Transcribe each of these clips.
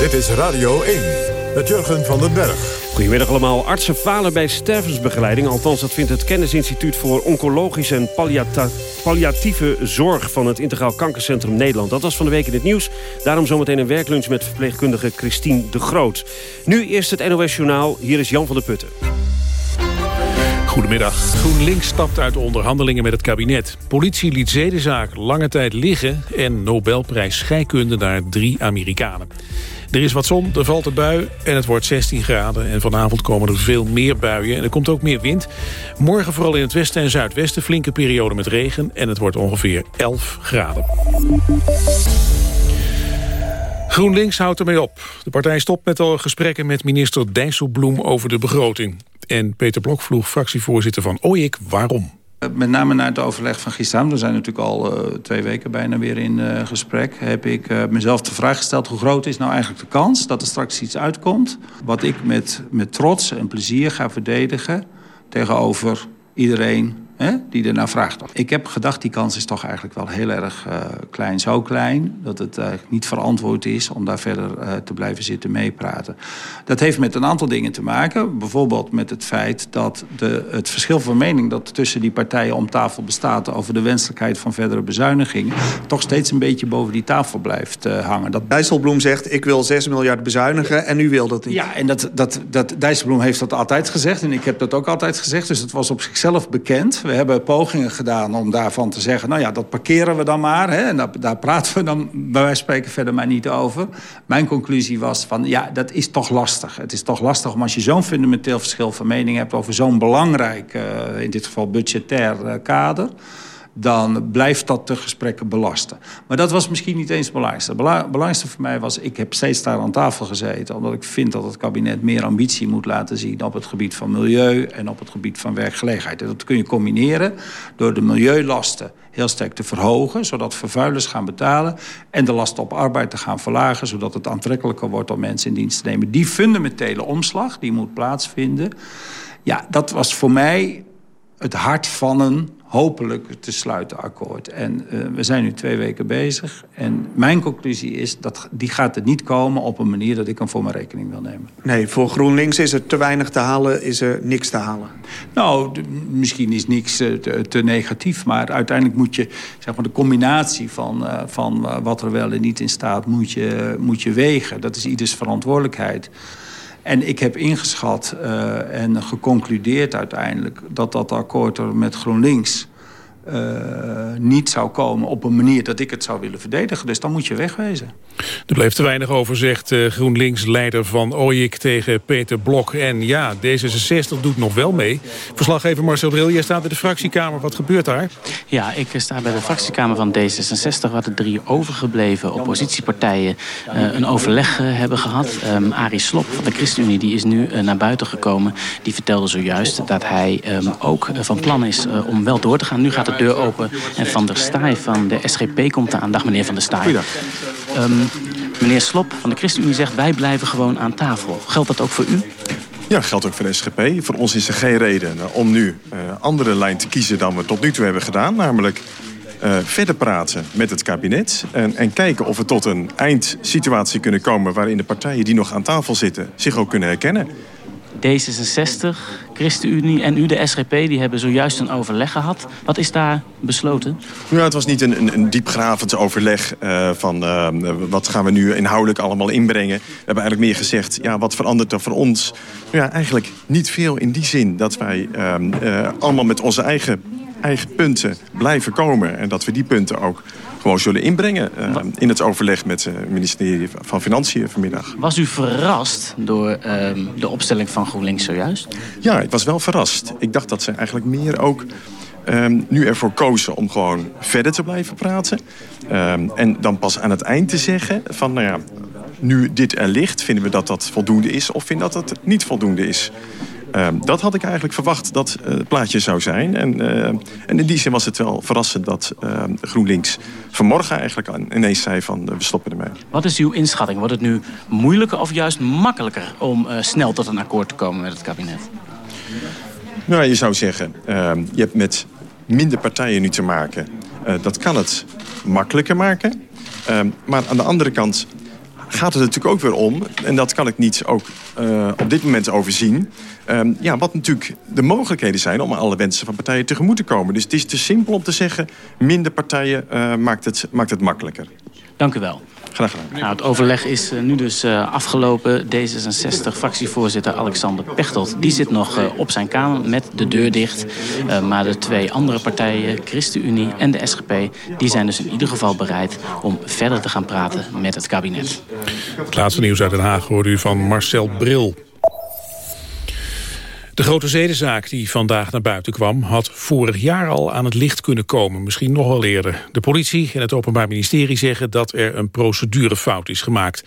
Dit is Radio 1 met Jurgen van den Berg. Goedemiddag allemaal. Artsen falen bij stervensbegeleiding. Althans, dat vindt het Kennisinstituut voor Oncologische en Palliatieve Zorg... van het Integraal Kankercentrum Nederland. Dat was van de week in het nieuws. Daarom zometeen een werklunch met verpleegkundige Christine de Groot. Nu eerst het NOS Journaal. Hier is Jan van der Putten. Goedemiddag. GroenLinks stapt uit de onderhandelingen met het kabinet. Politie liet zedenzaak lange tijd liggen... en Nobelprijs scheikunde naar drie Amerikanen. Er is wat zon, er valt een bui en het wordt 16 graden. En vanavond komen er veel meer buien en er komt ook meer wind. Morgen vooral in het westen en zuidwesten flinke periode met regen... en het wordt ongeveer 11 graden. GroenLinks houdt ermee op. De partij stopt met al gesprekken met minister Dijsselbloem over de begroting. En Peter Blok vroeg fractievoorzitter van OIK waarom. Met name na het overleg van gisteravond, we zijn natuurlijk al uh, twee weken bijna weer in uh, gesprek... heb ik mezelf de vraag gesteld, hoe groot is nou eigenlijk de kans dat er straks iets uitkomt... wat ik met, met trots en plezier ga verdedigen tegenover iedereen hè, die ernaar vraagt. Ik heb gedacht, die kans is toch eigenlijk wel heel erg uh, klein. Zo klein dat het eigenlijk niet verantwoord is om daar verder uh, te blijven zitten meepraten. Dat heeft met een aantal dingen te maken. Bijvoorbeeld met het feit dat de, het verschil van mening... dat tussen die partijen om tafel bestaat... over de wenselijkheid van verdere bezuinigingen... toch steeds een beetje boven die tafel blijft hangen. Dat... Dijsselbloem zegt, ik wil 6 miljard bezuinigen en u wil dat niet. Ja, en dat, dat, dat, Dijsselbloem heeft dat altijd gezegd... en ik heb dat ook altijd gezegd, dus het was op zichzelf bekend... We hebben pogingen gedaan om daarvan te zeggen... nou ja, dat parkeren we dan maar. Hè, en daar, daar praten we dan bij wijze spreken verder maar niet over. Mijn conclusie was van, ja, dat is toch lastig. Het is toch lastig om als je zo'n fundamenteel verschil van mening hebt... over zo'n belangrijk, uh, in dit geval budgetair uh, kader dan blijft dat de gesprekken belasten. Maar dat was misschien niet eens het belangrijkste. Het belangrijkste voor mij was, ik heb steeds daar aan tafel gezeten... omdat ik vind dat het kabinet meer ambitie moet laten zien... op het gebied van milieu en op het gebied van werkgelegenheid. En dat kun je combineren door de milieulasten heel sterk te verhogen... zodat vervuilers gaan betalen en de lasten op arbeid te gaan verlagen... zodat het aantrekkelijker wordt om mensen in dienst te nemen. Die fundamentele omslag, die moet plaatsvinden... ja, dat was voor mij het hart van een hopelijk te sluiten akkoord. En uh, we zijn nu twee weken bezig. En mijn conclusie is dat die gaat er niet komen op een manier dat ik hem voor mijn rekening wil nemen. Nee, voor GroenLinks is er te weinig te halen, is er niks te halen. Nou, misschien is niks uh, te, te, negatief, maar uiteindelijk moet je zeg maar, de combinatie van, uh, van wat er wel en niet in staat, moet je, moet je wegen. Dat is ieders verantwoordelijkheid. En ik heb ingeschat uh, en geconcludeerd uiteindelijk... dat dat akkoord er met GroenLinks uh, niet zou komen op een manier dat ik het zou willen verdedigen. Dus dan moet je wegwezen. Er bleef te weinig over, zegt uh, GroenLinks-leider van OIK tegen Peter Blok. En ja, D66 doet nog wel mee. Verslaggever Marcel Bril, jij staat bij de fractiekamer. Wat gebeurt daar? Ja, ik sta bij de fractiekamer van D66... waar de drie overgebleven oppositiepartijen uh, een overleg hebben gehad. Um, Arie Slop van de ChristenUnie die is nu naar buiten gekomen. Die vertelde zojuist dat hij um, ook van plan is om wel door te gaan. Nu gaat de deur open en Van der Staaij van de SGP komt aan. Dag meneer Van der Staaij. Um, meneer Slop van de ChristenUnie zegt wij blijven gewoon aan tafel. Geldt dat ook voor u? Ja, geldt ook voor de SGP. Voor ons is er geen reden om nu een uh, andere lijn te kiezen dan we tot nu toe hebben gedaan. Namelijk uh, verder praten met het kabinet. En, en, kijken of we tot een eindsituatie kunnen komen... waarin de partijen die nog aan tafel zitten zich ook kunnen herkennen. D66, ChristenUnie en u, de SGP, die hebben zojuist een overleg gehad. Wat is daar besloten? Ja, het was niet een, een, een diepgravend overleg uh, van uh, wat gaan we nu inhoudelijk allemaal inbrengen. We hebben eigenlijk meer gezegd, ja, wat verandert er voor ons? Ja, eigenlijk niet veel in die zin dat wij uh, allemaal met onze eigen, eigen punten blijven komen. En dat we die punten ook gewoon zullen inbrengen uh, in het overleg met het ministerie van Financiën vanmiddag. Was u verrast door uh, de opstelling van GroenLinks zojuist? Ja, ik was wel verrast. Ik dacht dat ze eigenlijk meer ook um, nu ervoor kozen om gewoon verder te blijven praten. Um, en dan pas aan het eind te zeggen van, nou ja, nu dit er ligt, vinden we dat dat voldoende is of vinden dat het niet voldoende is. Um, dat had ik eigenlijk verwacht dat uh, het plaatje zou zijn. En, uh, en in die zin was het wel verrassend dat uh, GroenLinks vanmorgen eigenlijk ineens zei van we stoppen ermee. Wat is uw inschatting? Wordt het nu moeilijker of juist makkelijker om snel tot een akkoord te komen met het kabinet? Nou, je zou zeggen, je hebt met minder partijen nu te maken. dat kan het makkelijker maken. maar aan de andere kant gaat het natuurlijk ook weer om... en dat kan ik niet ook uh, op dit moment overzien... Um, ja, wat natuurlijk de mogelijkheden zijn om alle wensen van partijen tegemoet te komen. Dus het is te simpel om te zeggen... minder partijen uh, maakt, het, maakt het makkelijker. Dank u wel. Graag gedaan. Nou, het overleg is uh, nu dus uh, afgelopen. D66-fractievoorzitter Alexander Pechtold die zit nog uh, op zijn kamer met de deur dicht. maar de twee andere partijen, ChristenUnie en de SGP... die zijn dus in ieder geval bereid om verder te gaan praten met het kabinet. Het laatste nieuws uit Den Haag hoorde u van Marcel Bril. De grote zedenzaak die vandaag naar buiten kwam... had vorig jaar al aan het licht kunnen komen, misschien nog wel eerder. De politie en het Openbaar Ministerie zeggen dat er een procedurefout is gemaakt.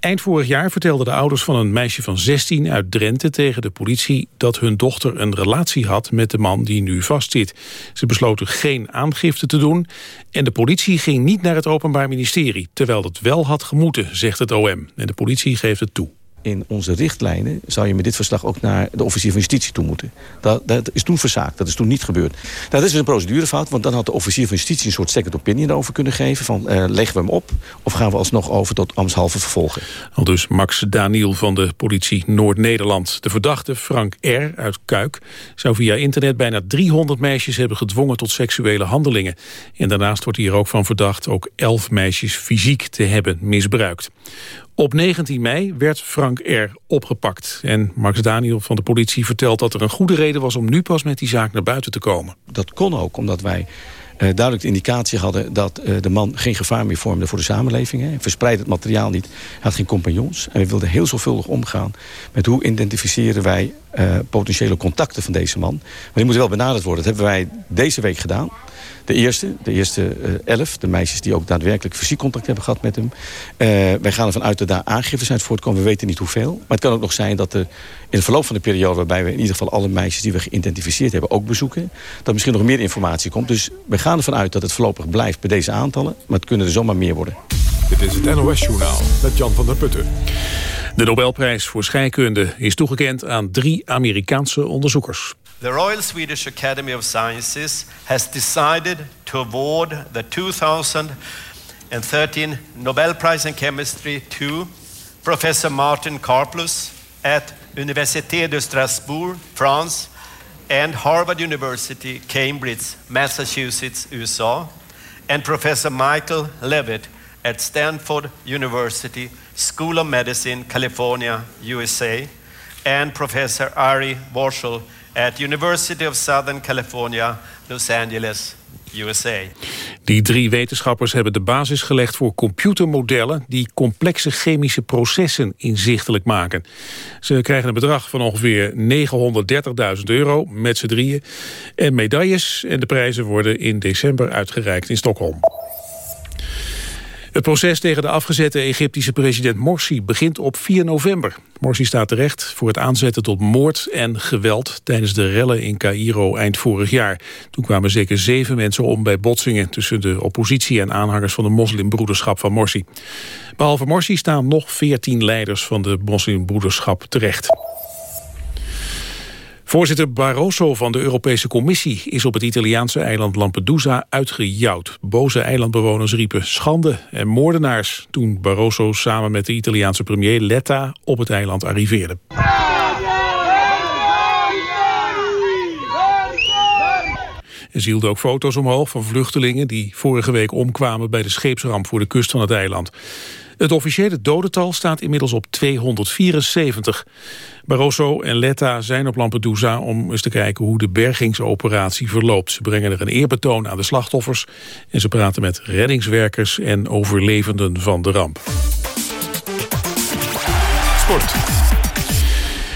Eind vorig jaar vertelden de ouders van een meisje van 16 uit Drenthe tegen de politie dat hun dochter een relatie had met de man die nu vastzit. Ze besloten geen aangifte te doen en de politie ging niet naar het Openbaar Ministerie, terwijl het wel had gemoeten, zegt het OM. En de politie geeft het toe in onze richtlijnen zou je met dit verslag ook naar de officier van justitie toe moeten. Dat, dat is toen verzaakt, dat is toen niet gebeurd. Nou, dat is dus een procedurefout, want dan had de officier van justitie een soort second opinion over kunnen geven. Van uh, leggen we hem op of gaan we alsnog over tot ambtshalve vervolgen. Al dus Max Daniel van de politie Noord-Nederland. De verdachte Frank R. uit Kuik zou via internet bijna 300 meisjes hebben gedwongen tot seksuele handelingen. En daarnaast wordt hier ook van verdacht ook 11 meisjes fysiek te hebben misbruikt. Op 19 mei werd Frank R. opgepakt. En Max Daniel van de politie vertelt dat er een goede reden was... om nu pas met die zaak naar buiten te komen. Dat kon ook, omdat wij uh, duidelijk de indicatie hadden... dat uh, de man geen gevaar meer vormde voor de samenleving. Hij verspreidde het materiaal niet, hij had geen compagnons. En we wilden heel zorgvuldig omgaan met hoe identificeren wij... Uh, potentiële contacten van deze man. Maar die moet wel benaderd worden. Dat hebben wij deze week gedaan. De eerste, de eerste uh, elf, de meisjes die ook daadwerkelijk fysiek contact hebben gehad met hem. Uh, wij gaan ervan uit dat daar aangiftes uit voortkomen. We weten niet hoeveel. Maar het kan ook nog zijn dat er in het verloop van de periode... waarbij we in ieder geval alle meisjes die we geïdentificeerd hebben ook bezoeken... dat misschien nog meer informatie komt. Dus we gaan ervan uit dat het voorlopig blijft bij deze aantallen. Maar het kunnen er zomaar meer worden. Dit is het NOS Journaal met Jan van der Putten. De Nobelprijs voor scheikunde is toegekend aan drie Amerikaanse onderzoekers. The Royal Swedish Academy of Sciences has decided to award the 2013 Nobel Prize in Chemistry to Professor Martin Karplus at Université de Strasbourg, France, and Harvard University, Cambridge, Massachusetts, USA, and Professor Michael Levitt at Stanford University, School of Medicine, California, USA, and Professor Ari Warshel at University of Southern California, Los Angeles, USA. Die drie wetenschappers hebben de basis gelegd voor computermodellen... die complexe chemische processen inzichtelijk maken. Ze krijgen een bedrag van ongeveer 930.000 euro met z'n drieën... en medailles en de prijzen worden in december uitgereikt in Stockholm. Het proces tegen de afgezette Egyptische president Morsi begint op 4 november. Morsi staat terecht voor het aanzetten tot moord en geweld... tijdens de rellen in Cairo eind vorig jaar. Toen kwamen zeker zeven mensen om bij botsingen... tussen de oppositie en aanhangers van de moslimbroederschap van Morsi. Behalve Morsi staan nog 14 leiders van de moslimbroederschap terecht. Voorzitter Barroso van de Europese Commissie is op het Italiaanse eiland Lampedusa uitgejouwd. Boze eilandbewoners riepen schande en moordenaars toen Barroso samen met de Italiaanse premier Letta op het eiland arriveerde. En ze hielden ook foto's omhoog van vluchtelingen die vorige week omkwamen bij de scheepsramp voor de kust van het eiland. Het officiële dodental staat inmiddels op 274. Barroso en Letta zijn op Lampedusa om eens te kijken hoe de bergingsoperatie verloopt. Ze brengen er een eerbetoon aan de slachtoffers en ze praten met reddingswerkers en overlevenden van de ramp. Sport.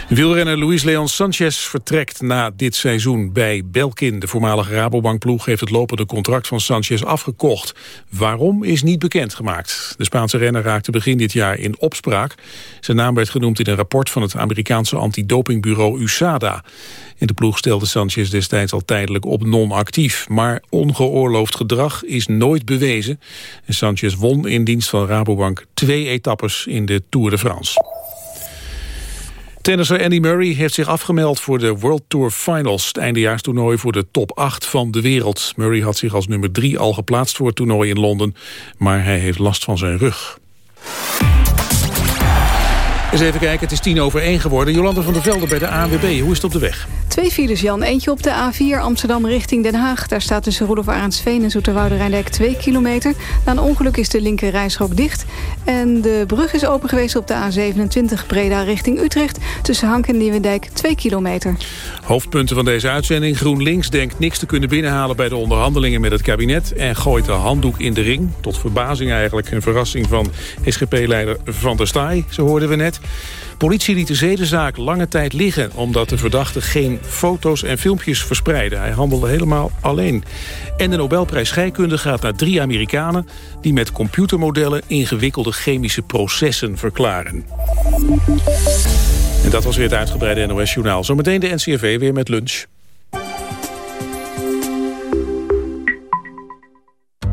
Wielrenner Luis Leon Sanchez vertrekt na dit seizoen bij Belkin. De voormalige Rabobankploeg heeft het lopende contract van Sanchez afgekocht. Waarom is niet bekendgemaakt. De Spaanse renner raakte begin dit jaar in opspraak. Zijn naam werd genoemd in een rapport van het Amerikaanse antidopingbureau USADA. In de ploeg stelde Sanchez destijds al tijdelijk op non-actief. Maar ongeoorloofd gedrag is nooit bewezen. En Sanchez won in dienst van Rabobank twee etappes in de Tour de France. Tennisser Andy Murray heeft zich afgemeld voor de World Tour Finals... het eindejaarstoernooi voor de top 8 van de wereld. Murray had zich als nummer 3 al geplaatst voor het toernooi in Londen... maar hij heeft last van zijn rug. Eens even kijken, het is tien over één geworden. Jolanda van der Velde bij de ANWB. Hoe is het op de weg? Twee files, Jan. Eentje op de A4 Amsterdam richting Den Haag. Daar staat tussen Roelof Arendsveen en Zoeterwoude Rijndijk 2 kilometer. Na een ongeluk is de linker dicht. En de brug is open geweest op de A27 Breda richting Utrecht. Tussen Hank en Nieuwendijk 2 kilometer. Hoofdpunten van deze uitzending. GroenLinks denkt niks te kunnen binnenhalen bij de onderhandelingen met het kabinet. En gooit de handdoek in de ring. Tot verbazing eigenlijk. Een verrassing van SGP-leider Van der Staaij, zo hoorden we net. Politie liet de zedenzaak lange tijd liggen... omdat de verdachte geen foto's en filmpjes verspreidde. Hij handelde helemaal alleen. En de Nobelprijs Scheikunde gaat naar drie Amerikanen... die met computermodellen ingewikkelde chemische processen verklaren. En dat was weer het uitgebreide NOS-journaal. Zometeen de NCRV weer met lunch.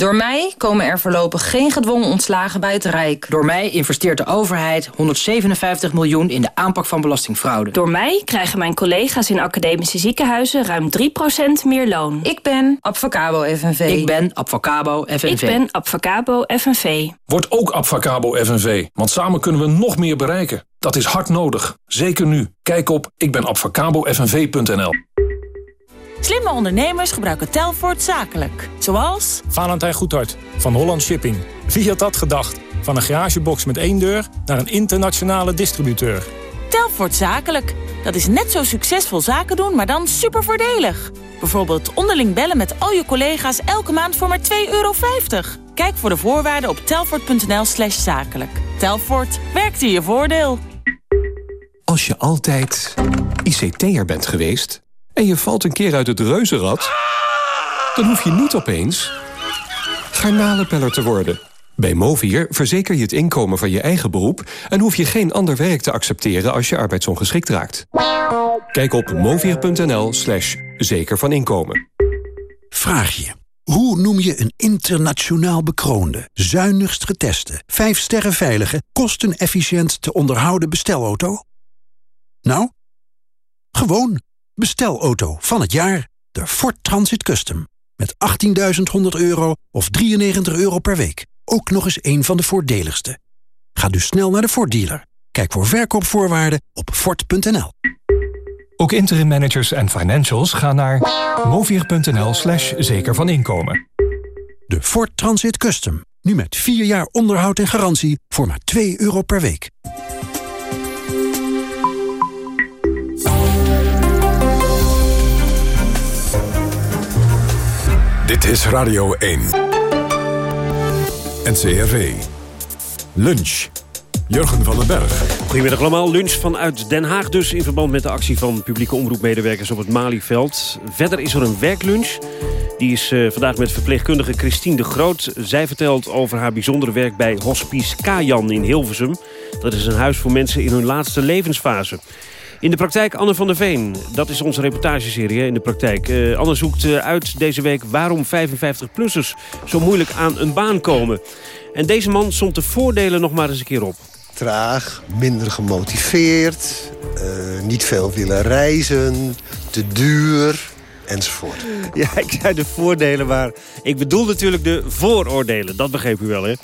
Door mij komen er voorlopig geen gedwongen ontslagen bij het Rijk. Door mij investeert de overheid 157 miljoen in de aanpak van belastingfraude. Door mij krijgen mijn collega's in academische ziekenhuizen ruim 3% meer loon. Ik ben Abfacabo FNV. Ik ben Abfacabo FNV. Ik ben Abfacabo FNV. Word ook Abfacabo FNV, want samen kunnen we nog meer bereiken. Dat is hard nodig, zeker nu. Kijk op ikbenabfacabofnv.nl Slimme ondernemers gebruiken Telfort zakelijk. Zoals... Valentijn Goedhart van Holland Shipping. Wie had dat gedacht? Van een garagebox met één deur naar een internationale distributeur. Telfort zakelijk. Dat is net zo succesvol zaken doen, maar dan super voordelig. Bijvoorbeeld onderling bellen met al je collega's elke maand voor maar 2,50 euro. Kijk voor de voorwaarden op telfort.nl slash zakelijk. Telfort, werkt in je voordeel. Als je altijd ICT'er bent geweest en je valt een keer uit het reuzenrad... dan hoef je niet opeens garnalenpeller te worden. Bij Movier verzeker je het inkomen van je eigen beroep... en hoef je geen ander werk te accepteren als je arbeidsongeschikt raakt. Kijk op movier.nl slash zeker van inkomen. Vraag je. Hoe noem je een internationaal bekroonde, zuinigst geteste... vijf sterren veilige, kostenefficiënt te onderhouden bestelauto? Nou, gewoon bestelauto van het jaar. De Ford Transit Custom. Met 18.100 euro of 93 euro per week. Ook nog eens een van de voordeligste. Ga dus snel naar de Ford dealer. Kijk voor verkoopvoorwaarden op Ford.nl. Ook interim managers en financials gaan naar movier.nl slash zeker van inkomen. De Ford Transit Custom. Nu met 4 jaar onderhoud en garantie voor maar 2 euro per week. Dit is Radio 1. NCRV. Lunch. Jurgen van den Berg. Goedemiddag allemaal. Lunch vanuit Den Haag dus... in verband met de actie van publieke omroepmedewerkers op het Malieveld. Verder is er een werklunch. Die is uh, vandaag met verpleegkundige Christine de Groot. Zij vertelt over haar bijzondere werk bij Hospice Kajan in Hilversum. Dat is een huis voor mensen in hun laatste levensfase. In de praktijk Anne van der Veen. Dat is onze reportageserie in de praktijk. Uh, Anne zoekt uh, uit deze week waarom 55-plussers zo moeilijk aan een baan komen. En deze man somt de voordelen nog maar eens een keer op. Traag, minder gemotiveerd, uh, niet veel willen reizen, te duur enzovoort. Ja, ik zei de voordelen, maar ik bedoel natuurlijk de vooroordelen. Dat begreep u wel, hè?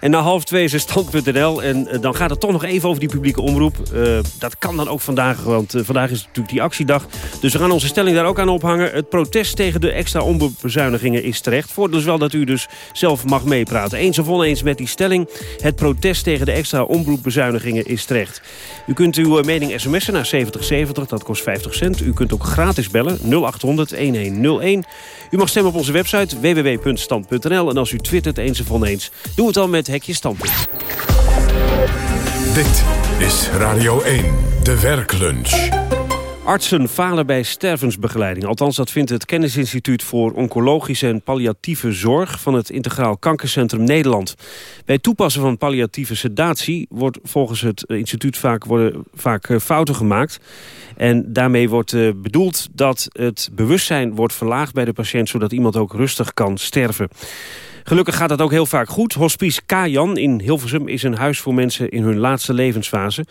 En na half twee is er stand.nl. En uh, dan gaat het toch nog even over die publieke omroep. Uh, dat kan dan ook vandaag, want uh, vandaag is natuurlijk die actiedag. Dus we gaan onze stelling daar ook aan ophangen. Het protest tegen de extra omroepbezuinigingen is terecht. Voordeel is wel dat u dus zelf mag meepraten. Eens of oneens met die stelling. Het protest tegen de extra omroepbezuinigingen is terecht. U kunt uw mening sms'en naar 7070, dat kost 50 cent. U kunt ook gratis bellen, 0800 1101. U mag stemmen op onze website www.stand.nl. En als u twittert eens of oneens, doe het dan met Hekje Standpunt. Dit is Radio 1, de werklunch. Artsen falen bij stervensbegeleiding. Althans, dat vindt het Kennisinstituut voor Oncologische en Palliatieve Zorg... van het Integraal Kankercentrum Nederland. Bij toepassen van palliatieve sedatie... wordt volgens het instituut vaak, worden vaak eh, fouten gemaakt. En daarmee wordt uh, bedoeld dat het bewustzijn wordt verlaagd bij de patiënt... zodat iemand ook rustig kan sterven. Gelukkig gaat dat ook heel vaak goed. Hospice Kajan in Hilversum is een huis voor mensen in hun laatste levensfase.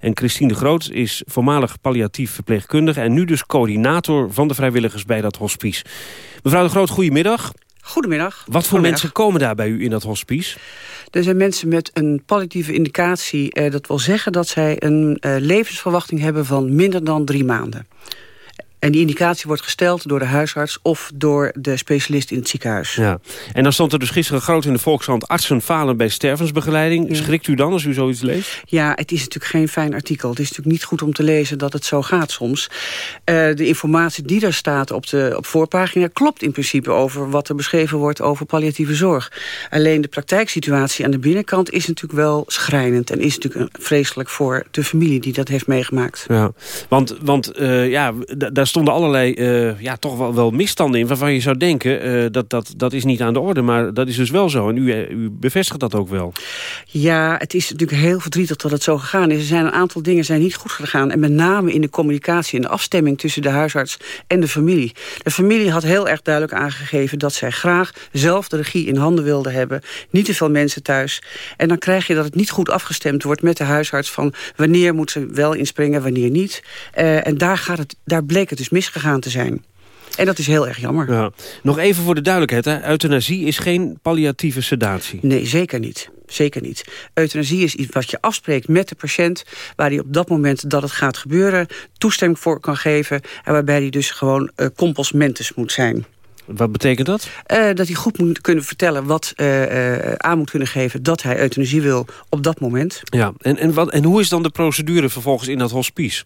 En Christine de Groot is voormalig palliatief verpleegkundige... en nu dus coördinator van de vrijwilligers bij dat hospice. Mevrouw de Groot, goedemiddag. Goedemiddag. Wat voor mensen komen daar bij u in dat hospice? Er zijn mensen met een palliatieve indicatie. Eh, dat wil zeggen dat zij een eh, levensverwachting hebben van minder dan drie maanden. En die indicatie wordt gesteld door de huisarts of door de specialist in het ziekenhuis. Ja. En dan stond er dus gisteren groot in de Volkskrant... artsen falen bij stervensbegeleiding. Schrikt u dan als u zoiets leest? Ja, het is natuurlijk geen fijn artikel. Het is natuurlijk niet goed om te lezen dat het zo gaat soms. Uh, de informatie die daar staat op de op voorpagina... klopt in principe over wat er beschreven wordt over palliatieve zorg. Alleen de praktijksituatie aan de binnenkant is natuurlijk wel schrijnend... en is natuurlijk vreselijk voor de familie die dat heeft meegemaakt. Ja, want, want uh, ja, daar stonden allerlei uh, ja, toch wel, wel misstanden in... waarvan je zou denken, uh, dat, dat, dat is niet aan de orde. Maar dat is dus wel zo. En u, eh, u bevestigt dat ook wel. Ja, het is natuurlijk heel verdrietig dat het zo gegaan is. Er zijn een aantal dingen zijn niet goed gegaan. En met name in de communicatie en de afstemming tussen de huisarts en de familie. De familie had heel erg duidelijk aangegeven... dat zij graag zelf de regie in handen wilde hebben. Niet te veel mensen thuis. En dan krijg je dat het niet goed afgestemd wordt met de huisarts... van wanneer moet ze wel inspringen, wanneer niet. En daar, gaat het, daar bleek het dus misgegaan te zijn. En dat is heel erg jammer. Ja. Nog even voor de duidelijkheid. Hè? Euthanasie is geen palliatieve sedatie. Nee, zeker niet. Zeker niet. Euthanasie is iets wat je afspreekt met de patiënt... waar hij op dat moment dat het gaat gebeuren toestemming voor kan geven... en waarbij hij dus gewoon uh, compos mentis moet zijn. Wat betekent dat? Uh, dat hij goed moet kunnen vertellen wat uh, uh, aan moet kunnen geven... dat hij euthanasie wil op dat moment. Ja, en, en, wat, en hoe is dan de procedure vervolgens in dat hospice?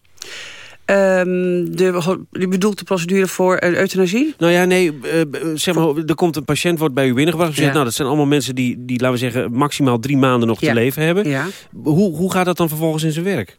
Um, de, u bedoelt de procedure voor uh, euthanasie? Nou ja, nee, uh, zeg maar, er komt een patiënt, wordt bij u binnengebracht. U zegt, ja. nou, dat zijn allemaal mensen die, die, laten we zeggen, maximaal drie maanden nog ja. te leven hebben. Ja. Hoe, hoe gaat dat dan vervolgens in zijn werk?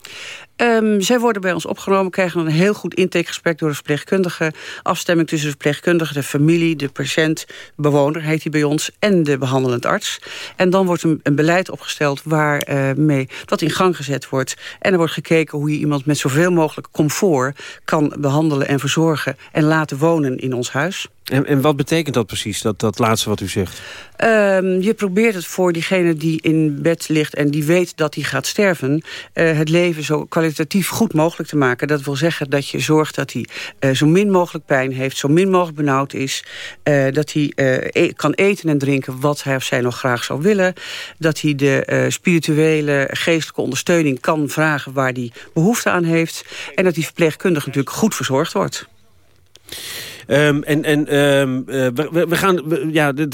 Um, zij worden bij ons opgenomen, krijgen een heel goed intakegesprek door de verpleegkundige. Afstemming tussen de verpleegkundige, de familie, de patiënt, bewoner heet hij bij ons, en de behandelend arts. En dan wordt een, beleid opgesteld waarmee uh, dat in gang gezet wordt. En er wordt gekeken hoe je iemand met zoveel mogelijk comfort kan behandelen en verzorgen en laten wonen in ons huis. En, en wat betekent dat precies, dat, dat laatste wat u zegt? Um, je probeert het voor diegene die in bed ligt en die weet dat hij gaat sterven... Uh, het leven zo kwalitatief goed mogelijk te maken. Dat wil zeggen dat je zorgt dat hij uh, zo min mogelijk pijn heeft... zo min mogelijk benauwd is. Uh, dat hij e kan eten en drinken wat hij of zij nog graag zou willen. Dat hij de spirituele, geestelijke ondersteuning kan vragen... waar hij behoefte aan heeft. En dat die verpleegkundige natuurlijk goed verzorgd wordt. Um, en en um, uh, we, we, gaan, ja, dit,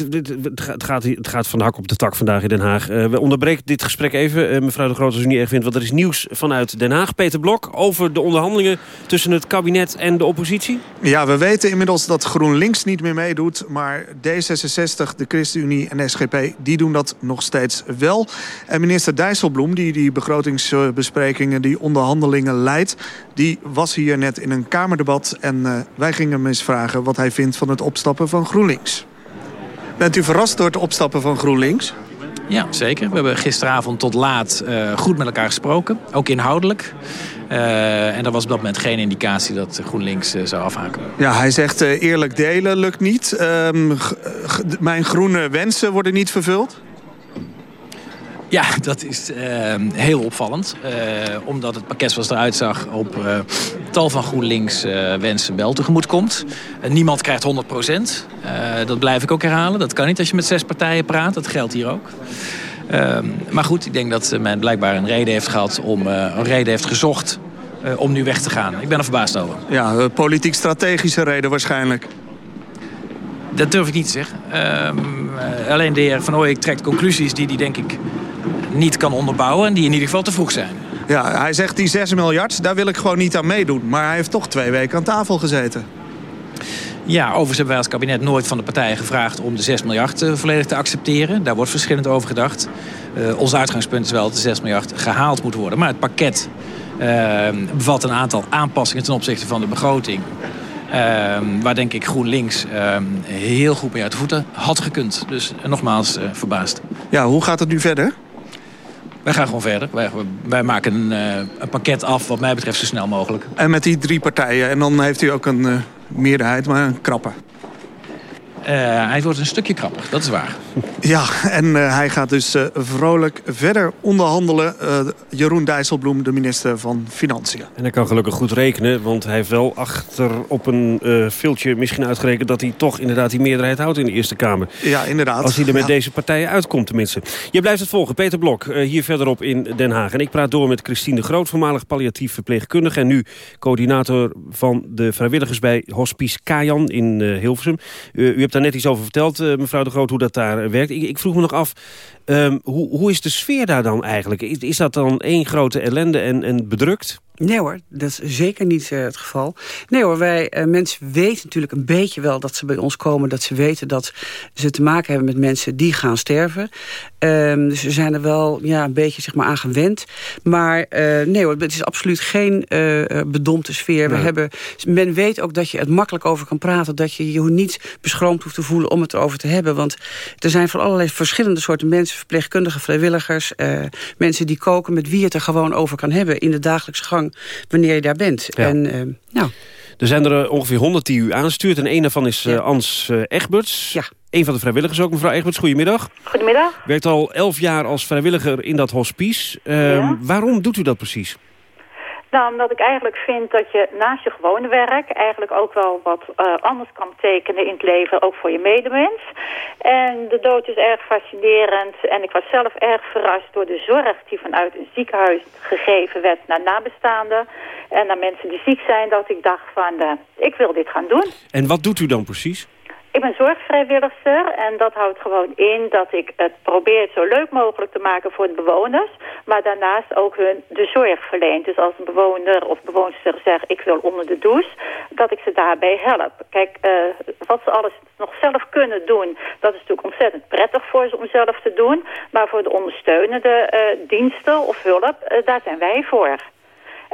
het, gaat, het gaat van de hak op de tak vandaag in Den Haag. Uh, we onderbreken dit gesprek even, uh, mevrouw de Groot, als u niet erg vindt. Want er is nieuws vanuit Den Haag. Peter Blok, over de onderhandelingen tussen het kabinet en de oppositie. Ja, we weten inmiddels dat GroenLinks niet meer meedoet. Maar D66, de ChristenUnie en SGP, die doen dat nog steeds wel. En minister Dijsselbloem, die die begrotingsbesprekingen, die onderhandelingen leidt... die was hier net in een Kamerdebat en wij gingen hem eens vragen wat hij vindt van het opstappen van GroenLinks. Bent u verrast door het opstappen van GroenLinks? Ja, zeker. We hebben gisteravond tot laat uh, goed met elkaar gesproken. Ook inhoudelijk. Uh, en er was op dat moment geen indicatie dat GroenLinks uh, zou afhaken. Ja, hij zegt eerlijk delen lukt niet. Um, mijn groene wensen worden niet vervuld. Ja, dat is uh, heel opvallend. Uh, omdat het pakket zoals het eruit zag op uh, tal van GroenLinks wensen wel tegemoet komt. niemand krijgt 100 procent. dat blijf ik ook herhalen. Dat kan niet als je met zes partijen praat. Dat geldt hier ook. Ehm, maar goed, ik denk dat men blijkbaar een reden heeft gehad om een reden heeft gezocht om nu weg te gaan. Ik ben er verbaasd over. Ja, politiek-strategische reden waarschijnlijk. Dat durf ik niet te zeggen. Uh, alleen de heer Van Ooyek trekt conclusies die hij denk ik niet kan onderbouwen... en die in ieder geval te vroeg zijn. Ja, hij zegt die 6 miljard, daar wil ik gewoon niet aan meedoen. Maar hij heeft toch twee weken aan tafel gezeten. Ja, overigens hebben wij als kabinet nooit van de partijen gevraagd... om de 6 miljard uh, volledig te accepteren. Daar wordt verschillend over gedacht. ons uitgangspunt is wel dat de 6 miljard gehaald moet worden. Maar het pakket bevat een aantal aanpassingen ten opzichte van de begroting. waar denk ik GroenLinks heel goed mee uit de voeten had gekund. Dus nogmaals verbaasd. Ja, hoe gaat het nu verder? Wij gaan gewoon verder. Wij, wij maken een, een, pakket af, wat mij betreft, zo snel mogelijk. En met die drie partijen. En dan heeft u ook een uh, meerderheid, maar een krappe. Uh, hij wordt een stukje krapper, dat is waar. Ja, en uh, hij gaat dus uh, vrolijk verder onderhandelen. Jeroen Dijsselbloem, de minister van Financiën. En hij kan gelukkig goed rekenen, want hij heeft wel achter op een filtje misschien uitgerekend... dat hij toch inderdaad die meerderheid houdt in de Eerste Kamer. Ja, inderdaad. Als hij er met ja. deze partijen uitkomt tenminste. Je blijft het volgen, Peter Blok, hier verderop in Den Haag. En ik praat door met Christine de Groot, voormalig palliatief verpleegkundige... en nu coördinator van de vrijwilligers bij Hospice Kajan in Hilversum. u hebt daar net iets over verteld, mevrouw de Groot, hoe dat daar werkt. Ik, ik vroeg me nog af, um, hoe, hoe is de sfeer daar dan eigenlijk? Is, is dat dan één grote ellende en, en bedrukt? Nee hoor, dat is zeker niet uh, het geval. Nee hoor, wij uh, mensen weten natuurlijk een beetje wel dat ze bij ons komen. Dat ze weten dat ze te maken hebben met mensen die gaan sterven. Um, dus we zijn er wel ja, een beetje zeg maar, aan gewend. Maar uh, nee hoor, het is absoluut geen bedompte sfeer. Nee. We hebben, men weet ook dat je het makkelijk over kan praten. Dat je je niet beschroomd hoeft te voelen om het erover te hebben. Want er zijn van allerlei verschillende soorten mensen. Verpleegkundigen, vrijwilligers. mensen die koken met wie je het er gewoon over kan hebben. In de dagelijkse gang wanneer je daar bent. Ja. En, uh, nou. Er zijn er ongeveer 100 die u aanstuurt. En een daarvan is ja. uh, Ans uh, Egberts. Ja. Een van de vrijwilligers ook. Mevrouw Egberts, goedemiddag. Goedemiddag. Werkt al 11 jaar als vrijwilliger in dat hospice. Ja. Waarom doet u dat precies? Nou, omdat ik eigenlijk vind dat je naast je gewone werk eigenlijk ook wel wat uh, anders kan betekenen in het leven, ook voor je medemens. En de dood is erg fascinerend en ik was zelf erg verrast door de zorg die vanuit een ziekenhuis gegeven werd naar nabestaanden en naar mensen die ziek zijn, dat ik dacht van, uh, ik wil dit gaan doen. En wat doet u dan precies? Ik ben zorgvrijwilligster en dat houdt gewoon in dat ik het probeer zo leuk mogelijk te maken voor de bewoners. Maar daarnaast ook hun de zorg verleent. Dus als een bewoner of bewoonster zegt ik wil onder de douche, dat ik ze daarbij help. Kijk, uh, wat ze alles nog zelf kunnen doen, dat is natuurlijk ontzettend prettig voor ze om zelf te doen. Maar voor de ondersteunende uh, diensten of hulp, uh, daar zijn wij voor.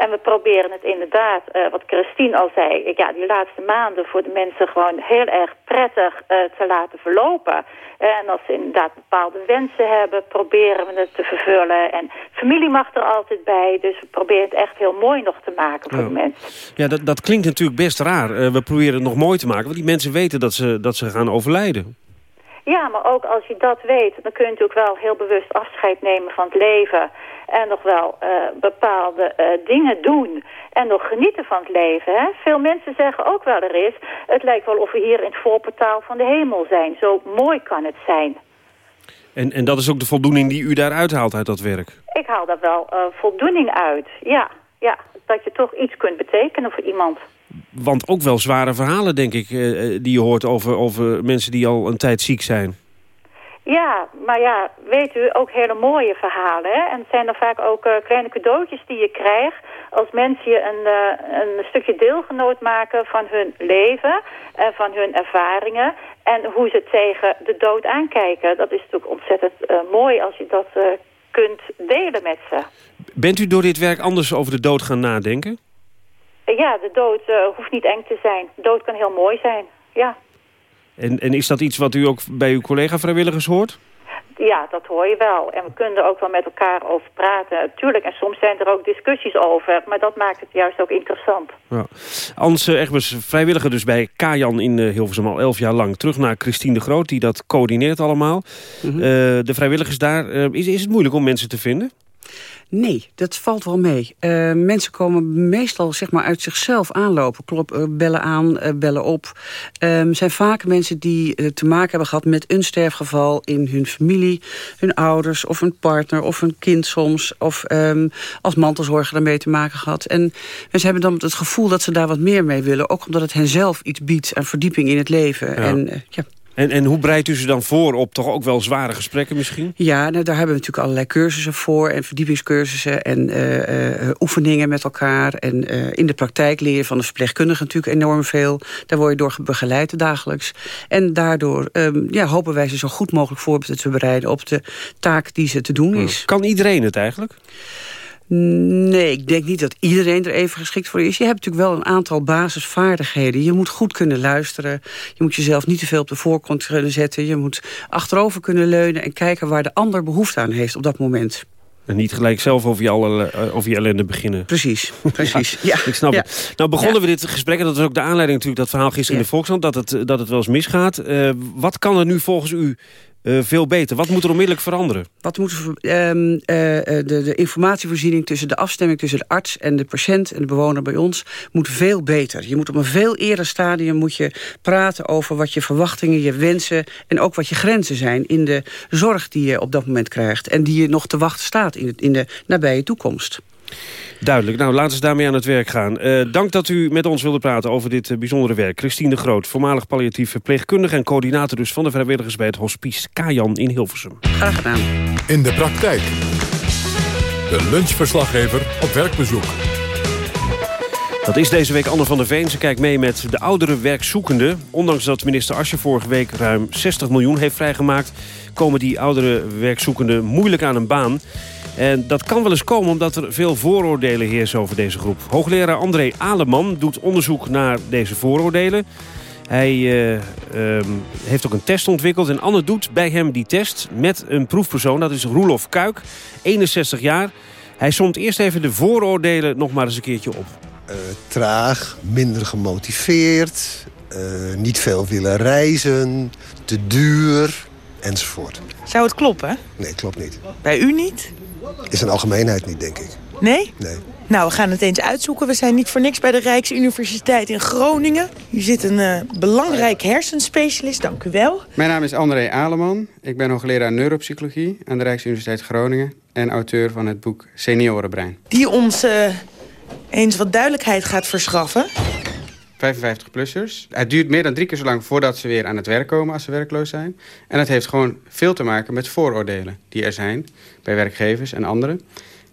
En we proberen het inderdaad, uh, wat Christine al zei... ja, die laatste maanden voor de mensen gewoon heel erg prettig uh, te laten verlopen. En als ze inderdaad bepaalde wensen hebben, proberen we het te vervullen. En familie mag er altijd bij, dus we proberen het echt heel mooi nog te maken voor de mensen. Ja, dat, dat klinkt natuurlijk best raar. Uh, we proberen het nog mooi te maken, want die mensen weten dat ze, dat ze gaan overlijden. Ja, maar ook als je dat weet, dan kun je natuurlijk wel heel bewust afscheid nemen van het leven. En nog wel uh, bepaalde uh, dingen doen. En nog genieten van het leven. Hè? Veel mensen zeggen ook wel er is, het lijkt wel of we hier in het voorportaal van de hemel zijn. Zo mooi kan het zijn. En, en dat is ook de voldoening die u daar uithaalt uit dat werk? Ik haal daar wel uh, voldoening uit, ja. ja. Dat je toch iets kunt betekenen voor iemand. Want ook wel zware verhalen, denk ik, die je hoort over, over mensen die al een tijd ziek zijn. Ja, maar ja, weet u, ook hele mooie verhalen. Hè? En het zijn dan vaak ook uh, kleine cadeautjes die je krijgt... als mensen je een, uh, een stukje deelgenoot maken van hun leven... en van hun ervaringen... en hoe ze tegen de dood aankijken. Dat is natuurlijk ontzettend uh, mooi als je dat kunt delen met ze. Bent u door dit werk anders over de dood gaan nadenken? Ja, de dood hoeft niet eng te zijn. De dood kan heel mooi zijn, ja. En, en is dat iets wat u ook bij uw collega-vrijwilligers hoort? Ja, dat hoor je wel. En we kunnen er ook wel met elkaar over praten. Tuurlijk, en soms zijn er ook discussies over. Maar dat maakt het juist ook interessant. Ja. Ans Egbers, vrijwilliger dus bij Kajan in uh, Hilversum al elf jaar lang. Terug naar Christine de Groot, die dat coördineert allemaal. Mm -hmm. uh, de vrijwilligers daar, is, is het moeilijk om mensen te vinden? Nee, dat valt wel mee. Uh, mensen komen meestal zeg maar, uit zichzelf aanlopen. Klop, uh, bellen aan, uh, bellen op. Um, zijn vaak mensen die te maken hebben gehad met een sterfgeval... in hun familie, hun ouders of een partner of een kind soms... of um, als mantelzorger daarmee te maken gehad. En mensen hebben dan het gevoel dat ze daar wat meer mee willen. Ook omdat het hen zelf iets biedt aan verdieping in het leven. Ja. En, ja. En, en hoe bereidt u ze dan voor op toch ook wel zware gesprekken misschien? Ja, nou, daar hebben we natuurlijk allerlei cursussen voor. En verdiepingscursussen en uh, uh, oefeningen met elkaar. En uh, in de praktijk leer je van de verpleegkundige natuurlijk enorm veel. Daar word je door begeleid dagelijks. En daardoor um, ja, hopen wij ze zo goed mogelijk voor te bereiden... op de taak die ze te doen is. Kan iedereen het eigenlijk? Nee, ik denk niet dat iedereen er even geschikt voor is. Je hebt natuurlijk wel een aantal basisvaardigheden. Je moet goed kunnen luisteren. Je moet jezelf niet te veel op de voorkant kunnen zetten. Je moet achterover kunnen leunen en kijken waar de ander behoefte aan heeft op dat moment. En niet gelijk zelf over je, alle, over je ellende beginnen. Precies, precies. ja, ik snap ja. het. Nou begonnen we dit gesprek, en dat is ook de aanleiding natuurlijk... dat verhaal gisteren in de Volkskrant, dat het, dat het wel eens misgaat. Uh, wat kan er nu volgens u uh, veel beter? Wat moet er onmiddellijk veranderen? Wat moet um, uh, de, de, informatievoorziening tussen de afstemming tussen de arts en de patiënt en de bewoner bij ons moet veel beter. Je moet op een veel eerder stadium moet je praten over wat je verwachtingen, je wensen en ook wat je grenzen zijn in de zorg die je op dat moment krijgt en die je nog te wachten staat in in de nabije toekomst. Duidelijk. Nou, laten we daarmee aan het werk gaan. Uh, dank dat u met ons wilde praten over dit uh, bijzondere werk. Christine de Groot, voormalig palliatief verpleegkundige... en coördinator dus van de vrijwilligers bij het hospice Kajan in Hilversum. Graag gedaan. In de praktijk. De lunchverslaggever op werkbezoek. Dat is deze week Anne van der Veen. Ze kijkt mee met de oudere werkzoekenden. Ondanks dat minister Asje vorige week ruim 60 miljoen heeft vrijgemaakt... komen die oudere werkzoekenden moeilijk aan een baan... En dat kan wel eens komen omdat er veel vooroordelen heersen over deze groep. Hoogleraar André Aleman doet onderzoek naar deze vooroordelen. Hij uh, um, heeft ook een test ontwikkeld en Anne doet bij hem die test met een proefpersoon. Dat is Roelof Kuik, 61 jaar. Hij somt eerst even de vooroordelen nog maar eens een keertje op. Uh, traag, minder gemotiveerd, uh, niet veel willen reizen, te duur, enzovoort. Zou het kloppen? Nee, klopt niet. Bij u niet? Is een algemeenheid niet, denk ik. Nee? Nee. Nou, we gaan het eens uitzoeken. We zijn niet voor niks bij de Rijksuniversiteit in Groningen. Hier zit een uh, belangrijk hersenspecialist, dank u wel. Mijn naam is André Aleman. Ik ben hoogleraar neuropsychologie aan de Rijksuniversiteit Groningen... en auteur van het boek Seniorenbrein. Die ons uh, eens wat duidelijkheid gaat verschaffen. 55-plussers. Het duurt meer dan drie keer zo lang voordat ze weer aan het werk komen als ze werkloos zijn. En dat heeft gewoon veel te maken met vooroordelen die er zijn bij werkgevers en anderen.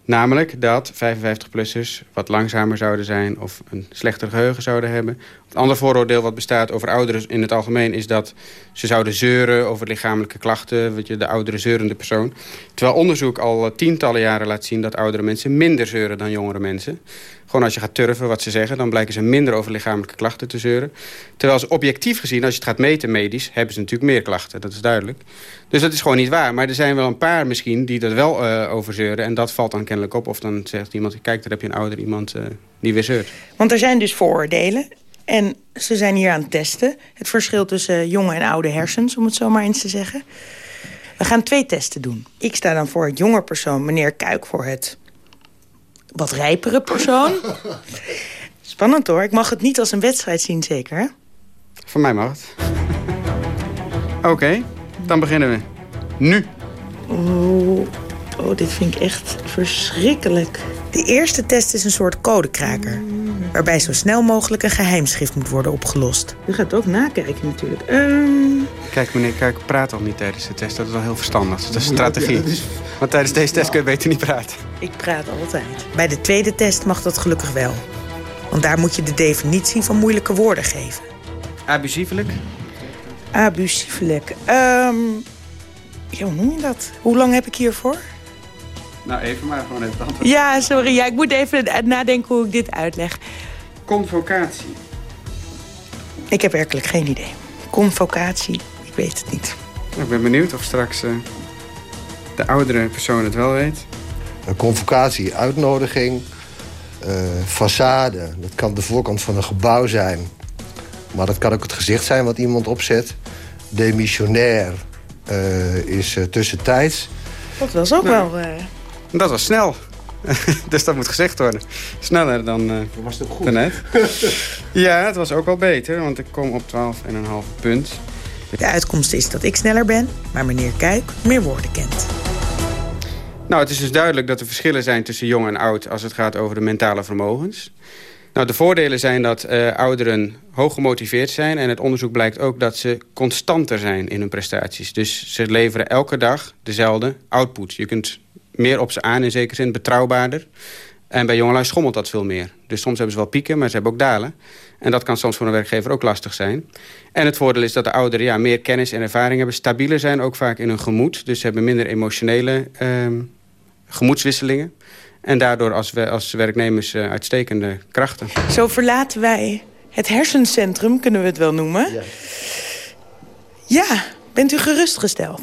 Namelijk dat 55-plussers wat langzamer zouden zijn of een slechter geheugen zouden hebben. Het andere vooroordeel wat bestaat over ouderen in het algemeen is dat ze zouden zeuren over lichamelijke klachten, weet je, de oudere zeurende persoon. Terwijl onderzoek al tientallen jaren laat zien dat oudere mensen minder zeuren dan jongere mensen. Gewoon als je gaat turven wat ze zeggen, dan blijken ze minder over lichamelijke klachten te zeuren. Terwijl ze objectief gezien, als je het gaat meten medisch, hebben ze natuurlijk meer klachten, dat is duidelijk. Dus dat is gewoon niet waar. Maar er zijn wel een paar misschien die dat wel uh, over zeuren en dat valt dan kennelijk op. Of dan zegt iemand, kijk, daar heb je een ouder iemand uh, die weer zeurt. Want er zijn dus vooroordelen. En ze zijn hier aan het testen. Het verschil tussen jonge en oude hersens, om het zo maar eens te zeggen. We gaan twee testen doen. Ik sta dan voor het jonge persoon, meneer Kuik voor het wat rijpere persoon. Spannend hoor. Ik mag het niet als een wedstrijd zien, zeker? Hè? Van mij mag het. Oké, okay, dan beginnen we. Nu. Oh, oh, dit vind ik echt verschrikkelijk. De eerste test is een soort codekraker. Waarbij zo snel mogelijk een geheimschrift moet worden opgelost. U gaat ook nakijken natuurlijk. Um... Kijk meneer Kuik, praat al niet tijdens de test. Dat is wel heel verstandig. Dat is een strategie. Want tijdens deze test kun je beter niet praten. Ik praat altijd. Bij de tweede test mag dat gelukkig wel. Want daar moet je de definitie van moeilijke woorden geven. Abusievelijk? Abusievelijk. Um, ja, hoe noem je dat? Hoe lang heb ik hiervoor? Nou, even maar gewoon even het antwoord. Ja, sorry. Ja, ik moet even nadenken hoe ik dit uitleg. Convocatie. Ik heb werkelijk geen idee. Convocatie, ik weet het niet. Ik ben benieuwd of straks uh, de oudere persoon het wel weet. Een convocatie, uitnodiging, uh, façade. Dat kan de voorkant van een gebouw zijn. Maar dat kan ook het gezicht zijn wat iemand opzet. Demissionair uh, is uh, tussentijds. Dat was ook nou, wel... Dat was snel. dus dat moet gezegd worden. Sneller dan uh, was het ook goed. daarnet. ja, het was ook wel beter, want ik kom op 12,5 punt. De uitkomst is dat ik sneller ben, maar meneer Kuik meer woorden kent. Nou, het is dus duidelijk dat er verschillen zijn tussen jong en oud... als het gaat over de mentale vermogens. Nou, de voordelen zijn dat uh, ouderen hoog gemotiveerd zijn... en het onderzoek blijkt ook dat ze constanter zijn in hun prestaties. Dus ze leveren elke dag dezelfde output. Je kunt meer op ze aan, in zekere zin betrouwbaarder. En bij jongelui schommelt dat veel meer. Dus soms hebben ze wel pieken, maar ze hebben ook dalen. En dat kan soms voor een werkgever ook lastig zijn. En het voordeel is dat de ouderen ja, meer kennis en ervaring hebben... stabieler zijn ook vaak in hun gemoed. Dus ze hebben minder emotionele uh, gemoedswisselingen. En daardoor als, we, als werknemers uh, uitstekende krachten. Zo verlaten wij het hersencentrum, kunnen we het wel noemen. Ja, ja bent u gerustgesteld?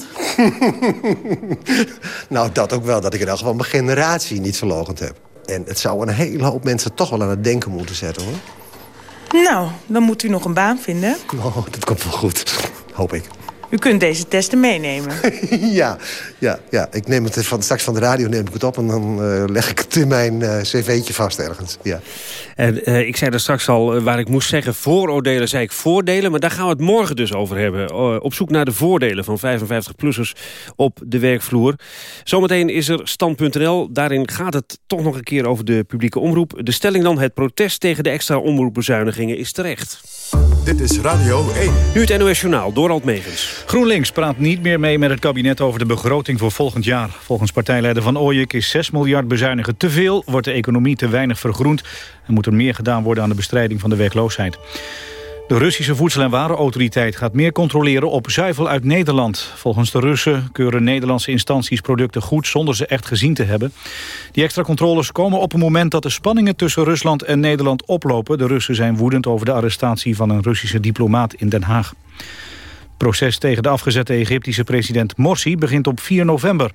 nou, dat ook wel. Dat ik in elk geval mijn generatie niet verlogend heb. En het zou een hele hoop mensen toch wel aan het denken moeten zetten, hoor. Nou, dan moet u nog een baan vinden. Oh, dat komt wel goed. Hoop ik. U kunt deze testen meenemen. ja, ja, ja, ik neem het van, straks van de radio neem ik het op... en dan uh, leg ik het in mijn uh, cv'tje vast ergens. Ja. En, uh, ik zei er straks al, waar ik moest zeggen vooroordelen... zei ik voordelen, maar daar gaan we het morgen dus over hebben. op zoek naar de voordelen van 55-plussers op de werkvloer. Zometeen is er stand.nl. Daarin gaat het toch nog een keer over de publieke omroep. De stelling dan, het protest tegen de extra omroepbezuinigingen is terecht. Dit is Radio 1. Nu het NOS Journaal, Dorald Megens. GroenLinks praat niet meer mee met het kabinet over de begroting voor volgend jaar. Volgens partijleider Van Ooyek is 6 miljard bezuinigen te veel... wordt de economie te weinig vergroend... en moet er meer gedaan worden aan de bestrijding van de werkloosheid. De Russische Voedsel- en Warenautoriteit gaat meer controleren op zuivel uit Nederland. Volgens de Russen keuren Nederlandse instanties producten goed zonder ze echt gezien te hebben. Die extra controles komen op een moment dat de spanningen tussen Rusland en Nederland oplopen. De Russen zijn woedend over de arrestatie van een Russische diplomaat in Den Haag proces tegen de afgezette Egyptische president Morsi begint op 4 november.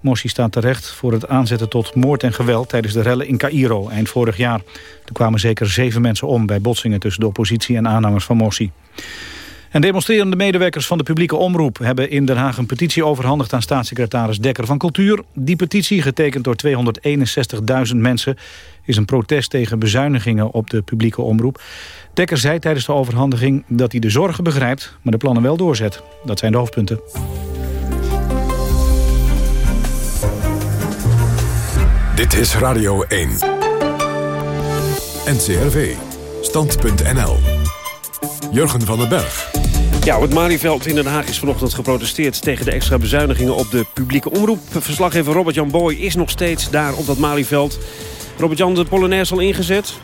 Morsi staat terecht voor het aanzetten tot moord en geweld... tijdens de rellen in Cairo eind vorig jaar. Er kwamen zeker zeven mensen om bij botsingen tussen de oppositie en aanhangers van Morsi. En demonstrerende medewerkers van de publieke omroep... hebben in Den Haag een petitie overhandigd aan staatssecretaris Dekker van Cultuur. Die petitie, getekend door 261.000 mensen... is een protest tegen bezuinigingen op de publieke omroep. Dekker zei tijdens de overhandiging dat hij de zorgen begrijpt... maar de plannen wel doorzet. Dat zijn de hoofdpunten. Dit is Radio 1. NCRV. Stand.nl. Jurgen van den Berg. Ja, op het Malieveld in Den Haag is vanochtend geprotesteerd... tegen de extra bezuinigingen op de publieke omroep. Verslaggever Robert-Jan Boy is nog steeds daar op dat Malieveld. Robert-Jan, de Polonaise al ingezet?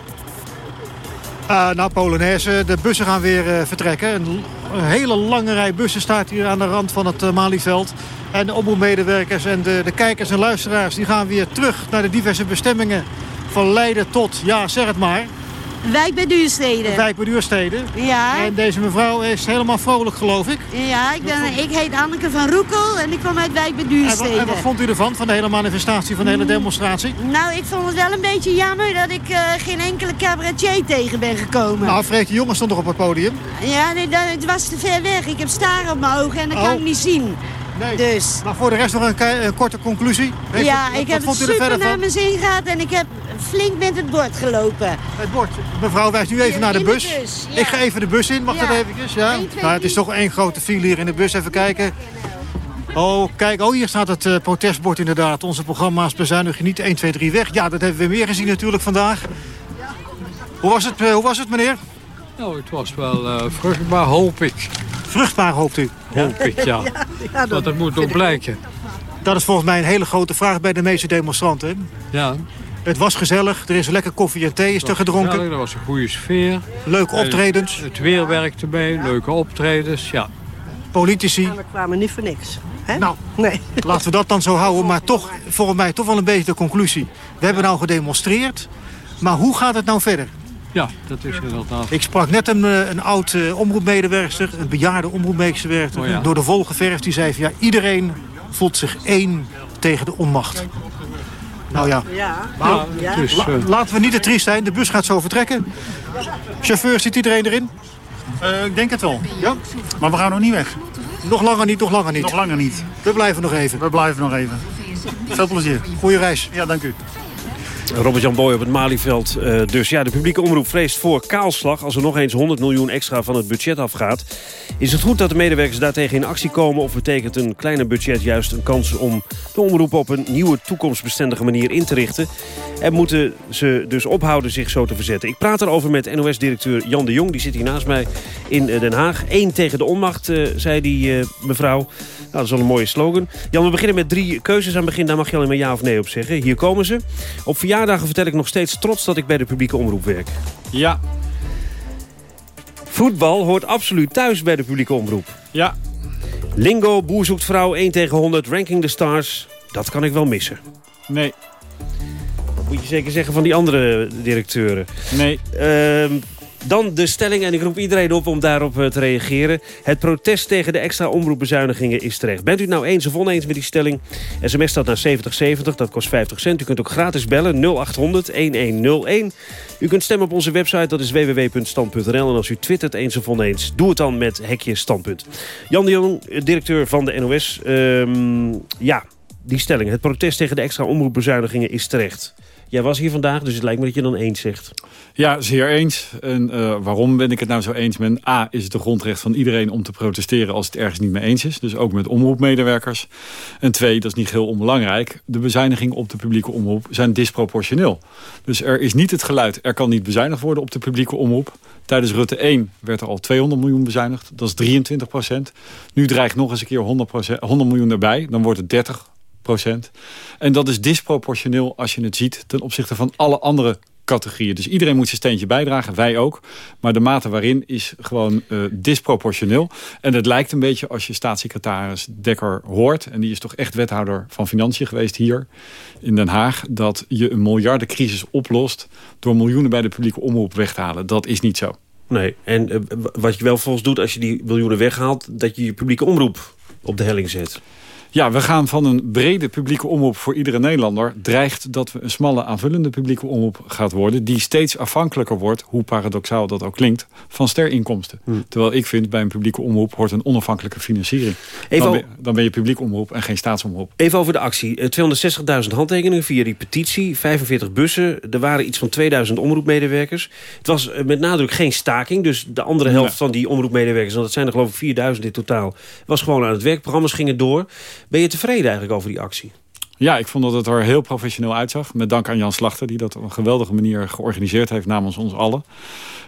Uh, nou, de bussen gaan weer uh, vertrekken. Een, hele lange rij bussen staat hier aan de rand van het uh, Malieveld. En de omroepmedewerkers en de, de kijkers en luisteraars... die gaan weer terug naar de diverse bestemmingen. Van Leiden tot, ja, zeg het maar... Wijk bij Duurstede. Wijk bij Duurstede. Ja. En deze mevrouw is helemaal vrolijk, geloof ik. Ja, ik, ben, ik heet Anneke van Roekel en ik kom uit Wijk bij Duurstede. En wat, en wat vond u ervan, van de hele manifestatie, van de hele demonstratie? Nou, ik vond het wel een beetje jammer dat ik uh, geen enkele cabaretier tegen ben gekomen. Nou, Freek de Jongen stond nog op het podium. Ja, nee, dat, het was te ver weg. Ik heb staren op mijn ogen en dat oh. kan ik niet zien. Nee. Dus. Maar voor de rest nog een, een korte conclusie. Heeft ja, het, ik heb het super naar mijn zin gehad en ik heb flink met het bord gelopen. Het bord. Mevrouw wijst nu even naar de bus. de bus ja. Ik ga even de bus in. Wacht ja. even eventjes. Ja. 1, 2, nou, het is toch één grote file hier in de bus. Even kijken. Oh, kijk. Oh, hier staat het uh, protestbord inderdaad. Onze programma's bezuinigen niet 1, 2, 3 weg. Ja, dat hebben we meer gezien natuurlijk vandaag. Hoe was het, uh, hoe was het meneer? Nou, het was wel uh, vruchtbaar, hoop ik. Vruchtbaar, hoopt u? Hoop ik, ja. ja, ja dat, dat moet ook blijken. Dat is volgens mij een hele grote vraag bij de meeste demonstranten. Ja. Het was gezellig, er is lekker koffie en thee is er gedronken. Gezellig, er was een goede sfeer. Leuke optredens. Het, het weer werkte mee, leuke optredens, ja. Politici. we kwamen niet voor niks. Hè? Nou, nee. laten we dat dan zo houden. Maar toch, volgens mij toch wel een beetje de conclusie. We hebben nou gedemonstreerd, maar hoe gaat het nou verder? Ja, dat is inderdaad. Ik sprak net een, een oud uh, omroepmedewerker, een bejaarde omroepmedewerker, oh ja. door de vol geverfd. Die zei van ja, iedereen voelt zich één tegen de onmacht. Nou ja, ja. Dus, uh... laten we niet te triest zijn. De bus gaat zo vertrekken. Chauffeur, zit iedereen erin? Uh, ik denk het wel. Ja? Maar we gaan nog niet weg. Nog langer niet, nog langer niet. Nog langer niet. We blijven nog even. We blijven nog even. Veel plezier. Goeie reis. Ja, dank u. Robert-Jan Boy op het Malieveld. Uh, dus ja, de publieke omroep vreest voor kaalslag... als er nog eens 100 miljoen extra van het budget afgaat. Is het goed dat de medewerkers daartegen in actie komen... of betekent een kleiner budget juist een kans om de omroep... op een nieuwe toekomstbestendige manier in te richten? En moeten ze dus ophouden zich zo te verzetten? Ik praat erover met NOS-directeur Jan de Jong. Die zit hier naast mij in eh, Den Haag. Eén tegen de onmacht, uh, zei die uh, mevrouw. Nou, dat is wel een mooie slogan. Jan, we beginnen met drie keuzes aan het begin. Daar mag je alleen maar ja of nee op zeggen. Hier komen ze. Op verjaardagen vertel ik nog steeds trots dat ik bij de publieke omroep werk. Ja. Voetbal hoort absoluut thuis bij de publieke omroep. Ja. Lingo, boer zoekt vrouw, 1 tegen 100, ranking the stars. Dat kan ik wel missen. Nee. Moet je zeker zeggen van die andere directeuren. Nee. Uh, dan de stelling, en ik roep iedereen op om daarop eh, te reageren. Het protest tegen de extra omroepbezuinigingen is terecht. Bent u het nou eens of oneens met die stelling? SMS staat naar 7070, dat kost 50 cent. U kunt ook gratis bellen, 0800-1101. U kunt stemmen op onze website, dat is www.stand.nl. En als u twittert eens of oneens, doe het dan met hekje standpunt. Jan de Jong, directeur van de NOS. Um, ja, die stelling. Het protest tegen de extra omroepbezuinigingen is terecht. Jij was hier vandaag, dus het lijkt me dat je dan eens zegt. Ja, zeer eens. En uh, waarom ben ik het nou zo eens met? A, is het de grondrecht van iedereen om te protesteren als het ergens niet mee eens is. Dus ook met omroepmedewerkers. En twee, dat is niet heel onbelangrijk. De bezuinigingen op de publieke omroep zijn disproportioneel. Dus er is niet het geluid, er kan niet bezuinigd worden op de publieke omroep. Tijdens Rutte 1 werd er al 200 miljoen bezuinigd. Dat is 23 procent. Nu dreigt nog eens een keer 100, 100 miljoen erbij. Dan wordt het 30 procent. En dat is disproportioneel als je het ziet ten opzichte van alle andere categorieën. Dus iedereen moet zijn steentje bijdragen, wij ook. Maar de mate waarin is gewoon uh, disproportioneel. En het lijkt een beetje als je staatssecretaris Dekker hoort... en die is toch echt wethouder van Financiën geweest hier in Den Haag... dat je een miljardencrisis oplost door miljoenen bij de publieke omroep weg te halen. Dat is niet zo. Nee, en uh, wat je wel volgens doet als je die miljoenen weghaalt... dat je je publieke omroep op de helling zet. Ja, we gaan van een brede publieke omroep voor iedere Nederlander... dreigt dat we een smalle aanvullende publieke omroep gaat worden... die steeds afhankelijker wordt, hoe paradoxaal dat ook klinkt... van sterinkomsten. Hmm. Terwijl ik vind, bij een publieke omroep hoort een onafhankelijke financiering. Even dan, ben, dan ben je publieke omroep en geen staatsomroep. Even over de actie. 260.000 handtekeningen via die petitie, 45 bussen. Er waren iets van 2000 omroepmedewerkers. Het was met nadruk geen staking. Dus de andere helft van die omroepmedewerkers... want dat zijn er geloof ik 4000 in totaal... was gewoon aan het werk. Programma's gingen door... Ben je tevreden eigenlijk over die actie? Ja, ik vond dat het er heel professioneel uitzag. Met dank aan Jan Slachter, die dat op een geweldige manier georganiseerd heeft namens ons allen.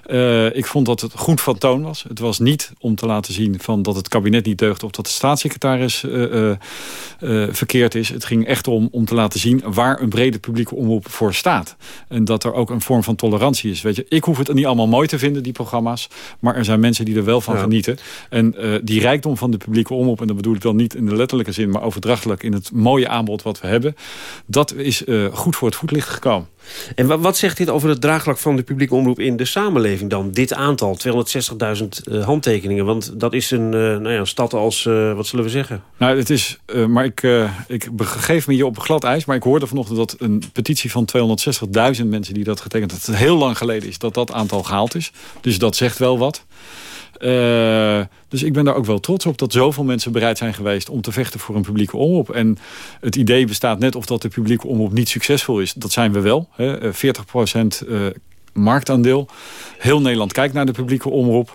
Uh, ik vond dat het goed van toon was. Het was niet om te laten zien van dat het kabinet niet deugt... of dat de staatssecretaris uh, uh, verkeerd is. Het ging echt om, om te laten zien waar een brede publieke omroep voor staat. En dat er ook een vorm van tolerantie is. Weet je, ik hoef het niet allemaal mooi te vinden, die programma's. Maar er zijn mensen die er wel van ja. genieten. En die rijkdom van de publieke omroep... en dat bedoel ik dan niet in de letterlijke zin... maar overdrachtelijk in het mooie aanbod wat we hebben... dat is goed voor het voetlicht gekomen. En wat zegt dit over het draagvlak van de publieke omroep in de samenleving dan? Dit aantal, 260.000 uh, handtekeningen. Want dat is een, uh, nou ja, een stad als, uh, wat zullen we zeggen? Nou, het is, maar ik, ik begeef me hier op glad ijs. Maar ik hoorde vanochtend dat een petitie van 260.000 mensen die dat getekend hebben. Dat het heel lang geleden is dat dat aantal gehaald is. Dus dat zegt wel wat. Uh, dus ik ben daar ook wel trots op dat zoveel mensen bereid zijn geweest om te vechten voor een publieke omroep. En het idee bestaat net of dat de publieke omroep niet succesvol is. Dat zijn we wel. Hè. 40% uh, marktaandeel. Heel Nederland kijkt naar de publieke omroep.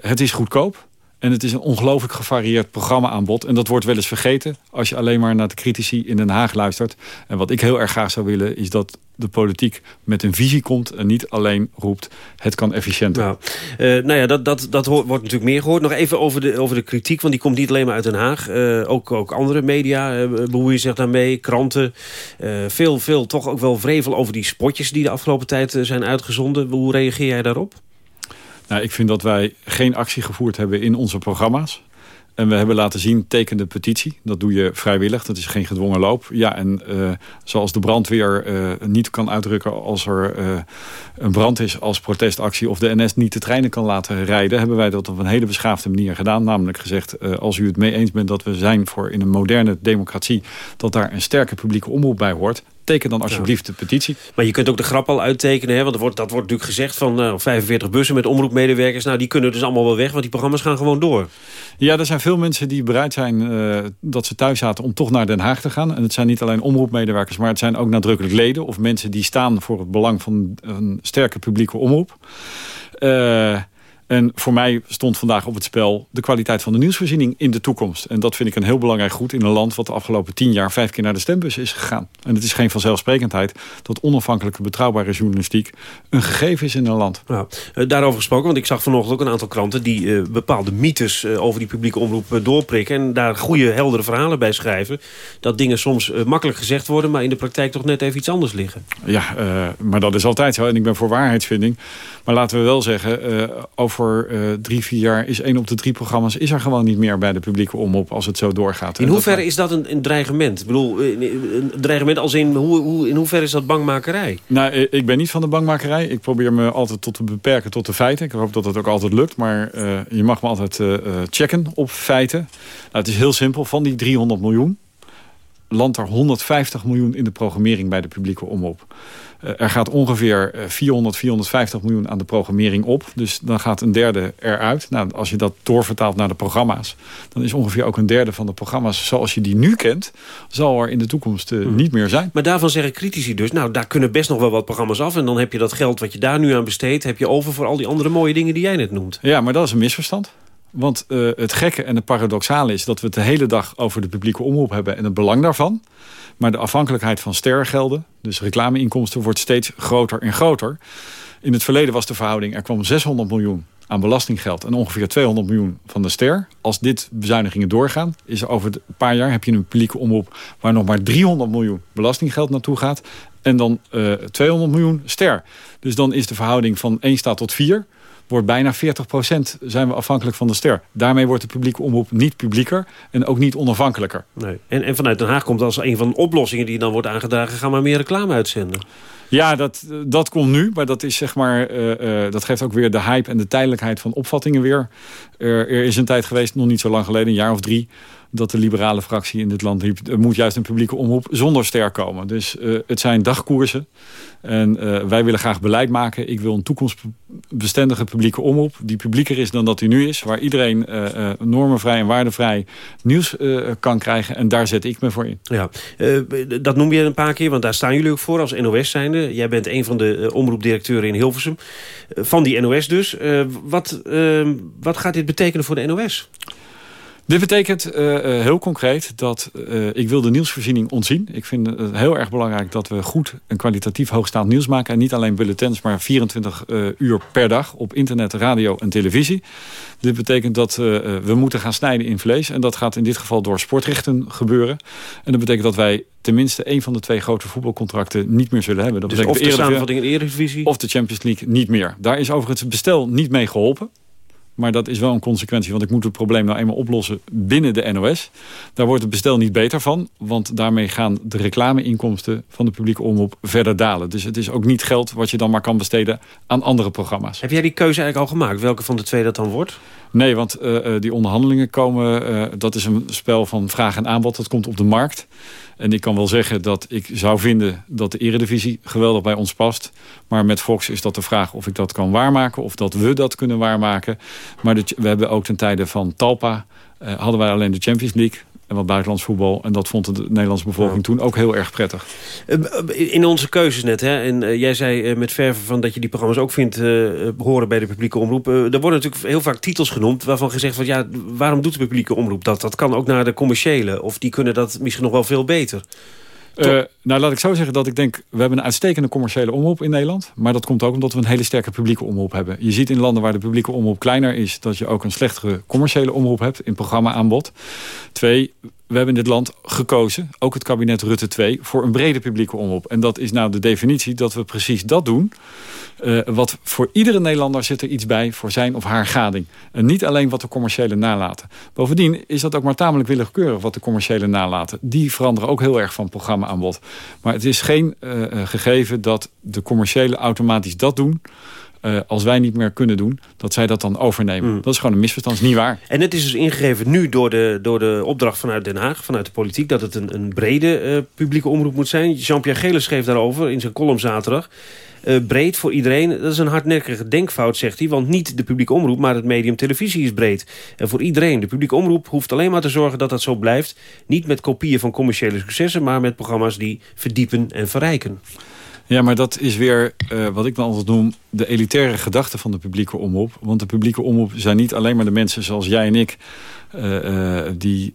Het is goedkoop. En het is een ongelooflijk gevarieerd programma-aanbod. En dat wordt wel eens vergeten als je alleen maar naar de critici in Den Haag luistert. En wat ik heel erg graag zou willen is dat de politiek met een visie komt... en niet alleen roept, het kan efficiënter. Nou, uh, nou ja, dat, dat, dat wordt natuurlijk meer gehoord. Nog even over de, over de kritiek, want die komt niet alleen maar uit Den Haag. Uh, ook, ook andere media uh, bemoeien zich daarmee, kranten. veel, veel toch ook wel vrevel over die spotjes... die de afgelopen tijd zijn uitgezonden. Hoe reageer jij daarop? Nou, ik vind dat wij geen actie gevoerd hebben in onze programma's. En we hebben laten zien, teken de petitie. Dat doe je vrijwillig, dat is geen gedwongen loop. Ja, en uh, zoals de brandweer uh, niet kan uitdrukken als er uh, een brand is als protestactie... of de NS niet de treinen kan laten rijden... hebben wij dat op een hele beschaafde manier gedaan. Namelijk gezegd, als u het mee eens bent dat we zijn voor in een moderne democratie... dat daar een sterke publieke omroep bij hoort teken dan alsjeblieft de petitie. Maar je kunt ook de grap al uittekenen, hè? want er wordt, dat wordt natuurlijk gezegd van nou, 45 bussen met omroepmedewerkers. Nou, die kunnen dus allemaal wel weg, want die programma's gaan gewoon door. Ja, er zijn veel mensen die bereid zijn uh, dat ze thuis zaten om toch naar Den Haag te gaan. En het zijn niet alleen omroepmedewerkers, maar het zijn ook nadrukkelijk leden of mensen die staan voor het belang van een sterke publieke omroep. Uh, en voor mij stond vandaag op het spel de kwaliteit van de nieuwsvoorziening in de toekomst. En dat vind ik een heel belangrijk goed in een land wat de afgelopen tien jaar vijf keer naar de stembus is gegaan. En het is geen vanzelfsprekendheid dat onafhankelijke betrouwbare journalistiek een gegeven is in een land. Nou, daarover gesproken, want ik zag vanochtend ook een aantal kranten die uh, bepaalde mythes uh, over die publieke omroep uh, doorprikken. En daar goede heldere verhalen bij schrijven. Dat dingen soms makkelijk gezegd worden, maar in de praktijk toch net even iets anders liggen. Ja, maar dat is altijd zo. En ik ben voor waarheidsvinding. Maar laten we wel zeggen, over voor uh, drie, vier jaar is één op de drie programma's... is er gewoon niet meer bij de publieke omroep als het zo doorgaat. In hoeverre is dat een, een, dreigement? Ik bedoel, een dreigement als in, hoe, hoe, in hoeverre is dat bangmakerij? Nou, ik ben niet van de bangmakerij. Ik probeer me altijd tot te beperken tot de feiten. Ik hoop dat het ook altijd lukt. Maar uh, je mag me altijd uh, checken op feiten. Nou, het is heel simpel. Van die 300 miljoen landt er 150 miljoen in de programmering bij de publieke omroep. Eh, er gaat ongeveer 400, eh, 450 miljoen aan de programmering op. Dus dan gaat een derde eruit. Nou, als je dat doorvertaalt naar de programma's... dan is ongeveer ook een derde van de programma's zoals je die nu kent... zal er in de toekomst uh, niet meer zijn. Maar daarvan zeggen critici dus... nou, daar kunnen best nog wel wat programma's af... en dan heb je dat geld wat je daar nu aan besteedt... heb je over voor al die andere mooie dingen die jij net noemt. Ja, maar dat is een misverstand. Want uh, het gekke en het paradoxale is dat we het de hele dag over de publieke omroep hebben en het belang daarvan. Maar de afhankelijkheid van sterrengelden, dus reclameinkomsten, wordt steeds groter en groter. In het verleden was de verhouding, er kwam 600 miljoen aan belastinggeld en ongeveer 200 miljoen van de ster. Als dit bezuinigingen doorgaan, is er over een paar jaar heb je een publieke omroep waar nog maar 300 miljoen belastinggeld naartoe gaat. En dan uh, eh, 200 miljoen ster. Dus dan is de verhouding van 1 staat tot 4 wordt bijna 40% zijn we afhankelijk van de ster. Daarmee wordt de publieke omroep niet publieker en ook niet onafhankelijker. Nee. En, en vanuit Den Haag komt als een van de oplossingen die dan wordt aangedragen... gaan maar meer reclame uitzenden. Ja, dat, dat komt nu, maar dat, is zeg maar, uh, uh, dat geeft ook weer de hype en de tijdelijkheid van opvattingen weer. Er, er is een tijd geweest, nog niet zo lang geleden, een jaar of drie dat de liberale fractie in dit land riep... er moet juist een publieke omroep zonder ster komen. Dus uh, het zijn dagkoersen. En uh, wij willen graag beleid maken. Ik wil een toekomstbestendige publieke omroep... die publieker is dan dat die nu is. Waar iedereen uh, normenvrij en waardevrij nieuws kan krijgen. En daar zet ik me voor in. Ja, dat noem je een paar keer, want daar staan jullie ook voor als NOS zijnde. Jij bent een van de omroepdirecteuren in Hilversum. van die NOS dus. wat, wat gaat dit betekenen voor de NOS? Dit betekent uh, heel concreet dat uh, ik wil de nieuwsvoorziening ontzien. Ik vind het heel erg belangrijk dat we goed en kwalitatief hoogstaand nieuws maken. En niet alleen bulletins, maar 24 uh, uur per dag op internet, radio en televisie. Dit betekent dat we moeten gaan snijden in vlees. En dat gaat in dit geval door sportrechten gebeuren. En dat betekent dat wij tenminste één van de twee grote voetbalcontracten niet meer zullen hebben. Dat dus of de, de samenvatting in de Eredivisie? Of de Champions League niet meer. Daar is overigens het bestel niet mee geholpen. Maar dat is wel een consequentie, want ik moet het probleem nou eenmaal oplossen binnen de NOS. Daar wordt het bestel niet beter van, want daarmee gaan de reclameinkomsten van de publieke omroep verder dalen. Dus het is ook niet geld wat je dan maar kan besteden aan andere programma's. Heb jij die keuze eigenlijk al gemaakt, welke van de twee dat dan wordt? Nee, want uh, die onderhandelingen komen, uh, dat is een spel van vraag en aanbod, dat komt op de markt. En ik kan wel zeggen dat ik zou vinden dat de eredivisie geweldig bij ons past. Maar met Fox is dat de vraag of ik dat kan waarmaken. Of dat we dat kunnen waarmaken. Maar we hebben ook ten tijde van Talpa... Uh, hadden wij alleen de Champions League en wat buitenlands voetbal. En dat vond de Nederlandse bevolking toen ook heel erg prettig. Eh, in onze keuzes net, hè, en uh, jij zei uh, met verven van dat je die programma's ook vindt behoren bij de publieke omroep. er worden natuurlijk heel vaak titels genoemd waarvan gezegd wordt, ja, waarom doet de publieke omroep dat? Dat kan ook naar de commerciële, of die kunnen dat misschien nog wel veel beter. Uh, nou, laat ik zo zeggen dat ik denk... we hebben een uitstekende commerciële omroep in Nederland. Maar dat komt ook omdat we een hele sterke publieke omroep hebben. Je ziet in landen waar de publieke omroep kleiner is... dat je ook een slechtere commerciële omroep hebt in programma-aanbod. Twee, we hebben in dit land gekozen, ook het kabinet Rutte 2... voor een brede publieke omroep. En dat is nou de definitie dat we precies dat doen... Uh, wat voor iedere Nederlander zit er iets bij voor zijn of haar gading. En niet alleen wat de commerciële nalaten. Bovendien is dat ook maar tamelijk willekeurig wat de commerciële nalaten. Die veranderen ook heel erg van programma-aanbod. Maar het is geen uh, gegeven dat de commerciële automatisch dat doen... eh, als wij niet meer kunnen doen, dat zij dat dan overnemen. Mm. Dat is gewoon een misverstand, is niet waar. En het is dus ingegeven nu door de, door de opdracht vanuit Den Haag, vanuit de politiek... dat het een, een brede eh, publieke omroep moet zijn. Jean-Pierre Gele schreef daarover in zijn column zaterdag. Eh, breed voor iedereen, dat is een hardnekkige denkfout, zegt hij. Want niet de publieke omroep, maar het medium televisie is breed. En voor iedereen. De publieke omroep hoeft alleen maar te zorgen dat dat zo blijft. Niet met kopieën van commerciële successen... maar met programma's die verdiepen en verrijken. Ja, maar dat is weer eh, wat ik dan altijd noem... de elitaire gedachte van de publieke omroep. Want de publieke omroep zijn niet alleen maar de mensen zoals jij en ik... eh, die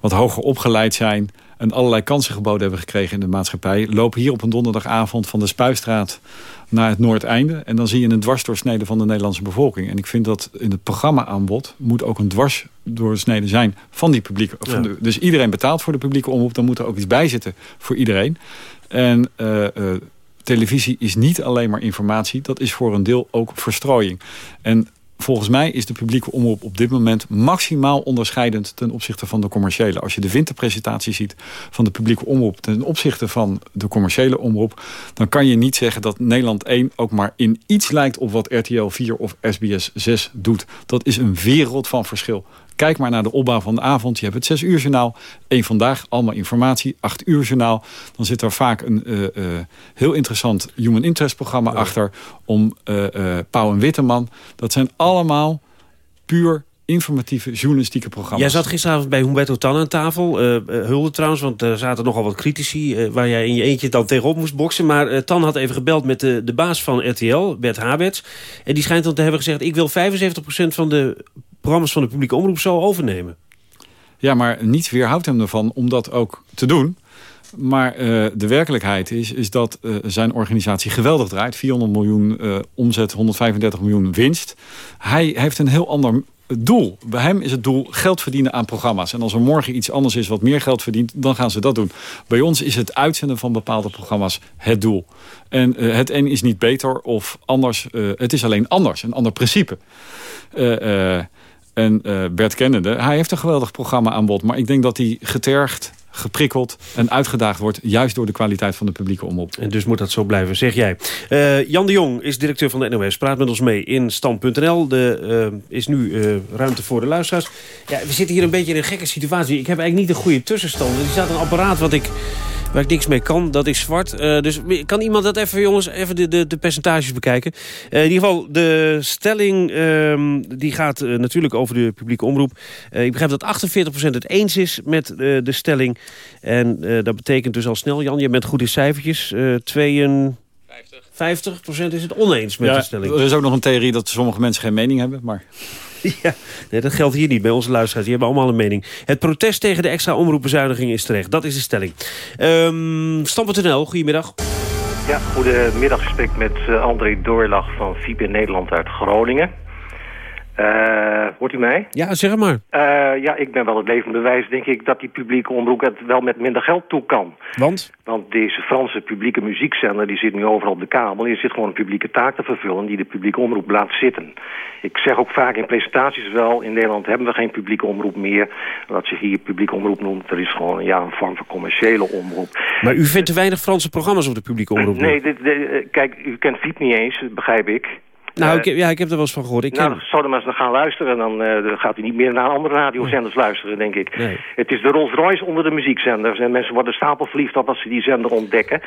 wat hoger opgeleid zijn... en allerlei kansen geboden hebben gekregen in de maatschappij... lopen hier op een donderdagavond van de Spuistraat naar het Noordeinde... en dan zie je een dwarsdoorsnede van de Nederlandse bevolking. En ik vind dat in het programma-aanbod... moet ook een dwarsdoorsnede zijn van die publieke... Van de, dus iedereen betaalt voor de publieke omroep... dan moet er ook iets bij zitten voor iedereen... En uh, uh, televisie is niet alleen maar informatie. Dat is voor een deel ook verstrooiing. En volgens mij is de publieke omroep op dit moment maximaal onderscheidend ten opzichte van de commerciële. Als je de winterpresentatie ziet van de publieke omroep ten opzichte van de commerciële omroep, dan kan je niet zeggen dat Nederland 1 ook maar in iets lijkt op wat RTL 4 of SBS 6 doet. Dat is een wereld van verschil. Kijk maar naar de opbouw van de avond. Je hebt het 6 uur journaal. Eén vandaag, allemaal informatie. 8 uur journaal. Dan zit er vaak een uh, uh, heel interessant human interest programma ja. achter. Om uh, Pauw en Witteman. Dat zijn allemaal puur informatieve journalistieke programma's. Jij zat gisteravond bij Humberto Tan aan tafel. Uh, hulde trouwens, want er zaten nogal wat critici... Uh, waar jij in je eentje dan tegenop moest boksen. Maar Tan had even gebeld met de, de baas van RTL, Bert Haberts. En die schijnt dan te hebben gezegd... ik wil 75% van de programma's van de publieke omroep zo overnemen. Ja, maar niets weerhoudt hem ervan om dat ook te doen. Maar uh, de werkelijkheid is, is dat uh, zijn organisatie geweldig draait. 400 miljoen uh, omzet, 135 miljoen winst. Hij heeft een heel ander doel. Bij hem is het doel geld verdienen aan programma's. En als er morgen iets anders is wat meer geld verdient, dan gaan ze dat doen. Bij ons is het uitzenden van bepaalde programma's het doel. En het een is niet beter of anders. Het is alleen anders, een ander principe. Uh, en Bert kennende, hij heeft een geweldig programma aan bod. Maar ik denk dat hij getergd geprikkeld en uitgedaagd wordt... juist door de kwaliteit van de publieke omroep. En dus moet dat zo blijven, zeg jij. Uh, Jan de Jong is directeur van de NOS. Praat met ons mee in stand.nl. Er uh, is nu uh, ruimte voor de luisteraars. Ja, we zitten hier een beetje in een gekke situatie. Ik heb eigenlijk niet een goede tussenstand. Er staat een apparaat wat ik, waar ik niks mee kan. Dat is zwart. dus kan iemand dat even, jongens, even de, de, de percentages bekijken? in ieder geval, de stelling ehm, die gaat natuurlijk over de publieke omroep. ik begrijp dat 48% het eens is met de stelling... En uh, dat betekent dus al snel, Jan, je bent goed in cijfertjes. Uh, 52. 50% is het oneens met ja, de stelling. Er is ook nog een theorie dat sommige mensen geen mening hebben. Maar... Ja, nee, dat geldt hier niet bij onze luisteraars. Die hebben allemaal een mening. Het protest tegen de extra omroepbezuiniging is terecht. Dat is de stelling. Um, Stam.nl, goedemiddag. Ja, goedemiddag. Ik spreek met uh, André Doorlach van FIPE Nederland uit Groningen. Uh, hoort u mij? Ja, zeg maar. Uh, ja, ik ben wel het levend bewijs, denk ik, dat die publieke omroep het wel met minder geld toe kan. Want? Want deze Franse publieke muziekzender, die zit nu overal op de kabel. Die zit gewoon een publieke taak te vervullen die de publieke omroep laat zitten. Ik zeg ook vaak in presentaties wel, in Nederland hebben we geen publieke omroep meer. Wat zich hier publieke omroep noemt, dat is gewoon ja, een vorm van commerciële omroep. Maar u vindt te weinig Franse programma's op de publieke omroep? Nee, dit, dit, kijk, u kent Fiep niet eens, begrijp ik. Nou, ik, ja, ik heb er wel eens van gehoord. Ik nou, zou er maar eens naar gaan luisteren. Dan, uh, dan gaat u niet meer naar andere radiozenders nee. luisteren, denk ik. Nee. Het is de Rolls Royce onder de muziekzenders. En mensen worden stapelverliefd op als ze die zender ontdekken.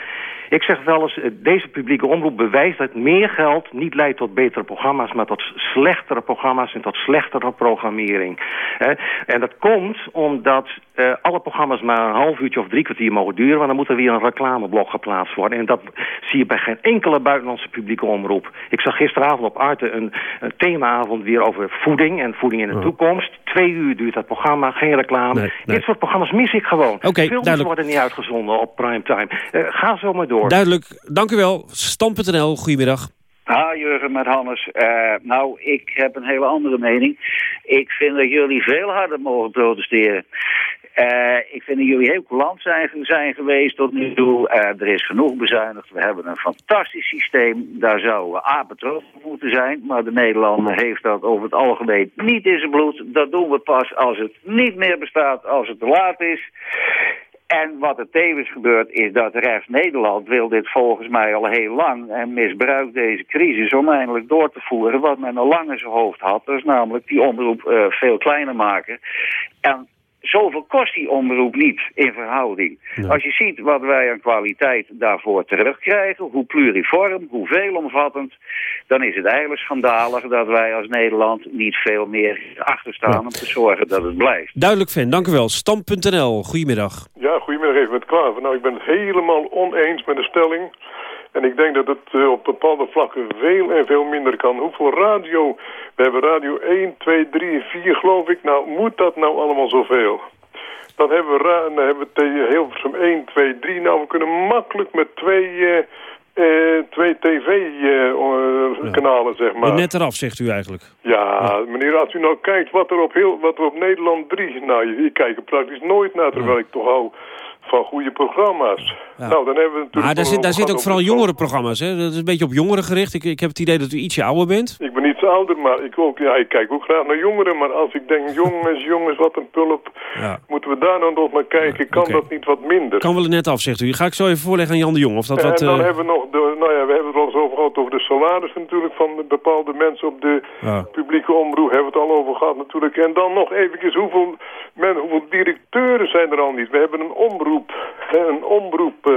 Ik zeg wel eens, deze publieke omroep bewijst dat meer geld niet leidt tot betere programma's, maar tot slechtere programma's en tot slechtere programmering. Eh, en dat komt omdat uh, alle programma's maar een half uurtje of drie kwartier mogen duren, want dan moet er weer een reclameblok geplaatst worden. En dat zie je bij geen enkele buitenlandse publieke omroep. Ik zag gisteravond op Arte een, een themaavond weer over voeding en voeding in de oh. toekomst. Twee uur duurt dat programma, geen reclame. Nee, nee. Dit soort programma's mis ik gewoon. Okay, Films duidelijk. worden niet uitgezonden op primetime. Uh, ga zo maar door. Duidelijk, dank u wel. Stam.nl, goedemiddag. Ah, Jurgen met Hannes. Uh, nou, ik heb een hele andere mening. Ik vind dat jullie veel harder mogen protesteren. Uh, ik vind dat jullie heel coulant zijn, geweest tot nu toe. Uh, er is genoeg bezuinigd. We hebben een fantastisch systeem. Daar zouden we trots op moeten zijn. Maar de Nederlander heeft dat over het algemeen niet in zijn bloed. Dat doen we pas als het niet meer bestaat, als het te laat is. En wat er tevens gebeurt is dat rest Nederland wil dit volgens mij al heel lang en misbruikt deze crisis om eindelijk door te voeren wat men al lang in zijn hoofd had. Dat is namelijk die omroep uh, veel kleiner maken. En zoveel kost die omroep niet in verhouding. Als je ziet wat wij aan kwaliteit daarvoor terugkrijgen, hoe pluriform, hoe veelomvattend, dan is het eigenlijk schandalig dat wij als Nederland niet veel meer achter staan om te zorgen dat het blijft. Duidelijk, Fan. Dank u wel. Stam.nl, goedemiddag. Ja, goedemiddag even met Klaver. Nou, ik ben het helemaal oneens met de stelling en ik denk dat het uh, op bepaalde vlakken veel en veel minder kan. Hoeveel radio? We hebben radio 1, 2, 3, 4 geloof ik. Nou, moet dat nou allemaal zoveel? Dan hebben we, dan hebben we Hilversum 1, 2, 3. Nou, we kunnen makkelijk met twee, uh, uh, twee tv-kanalen, zeg maar. Net eraf, zegt u eigenlijk. Ja, ja, meneer, als u nou kijkt wat er op, heel, wat er op Nederland 3... Nou, ik kijk er praktisch nooit naar, terwijl ik toch hou van goede programma's. Ja. Nou, dan hebben we natuurlijk... Maar daar zit, daar zit ook vooral jongere programma's, hè? Dat is een beetje op jongeren gericht. Ik, ik heb het idee dat u ietsje ouder bent. Ik ben iets ouder, maar ik, ook, ja, ik kijk ook graag naar jongeren. Maar als ik denk, jongens, jongens, wat een pulp. Ja. Moeten we daar nou nog naar kijken? Kan dat niet wat minder? Kan wel net af, zegt u. Ga ik zo even voorleggen aan Jan de Jong. Of dat en wat, dan eh, hebben we nog, de, nou ja, we hebben het wel eens over de salarissen natuurlijk van de bepaalde mensen op de Ja. publieke omroep. Hebben we het al over gehad natuurlijk. En dan nog eventjes, hoeveel, men, hoeveel directeuren zijn er al niet? We hebben een omroep, hè, een omroep, eh,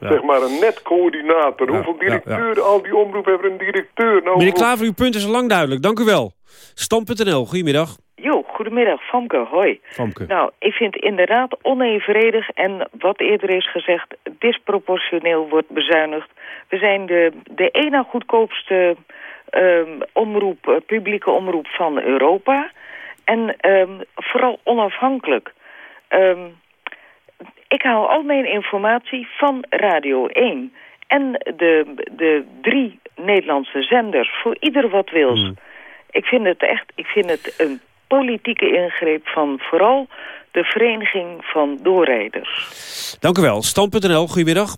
zeg maar een netcoördinator. hoeveel ja, ja. directeuren, al die omroep hebben een directeur. Nou, Meneer Klaver, uw punt is al lang duidelijk. Dank u wel. Stam.nl, goedemiddag. Jo, goedemiddag, Famke, hoi. Famke. Nou, ik vind inderdaad onevenredig en wat eerder is gezegd, disproportioneel wordt bezuinigd. We zijn de, de ene goedkoopste ehm, omroep, eh, publieke omroep van Europa. En ehm, vooral onafhankelijk. Ehm, ik haal al mijn informatie van Radio 1. En de, de drie Nederlandse zenders, voor ieder wat wils. Ik vind het echt, ik vind het een politieke ingreep van vooral de vereniging van doorrijders. Dank u wel. Stam.nl, goedemiddag.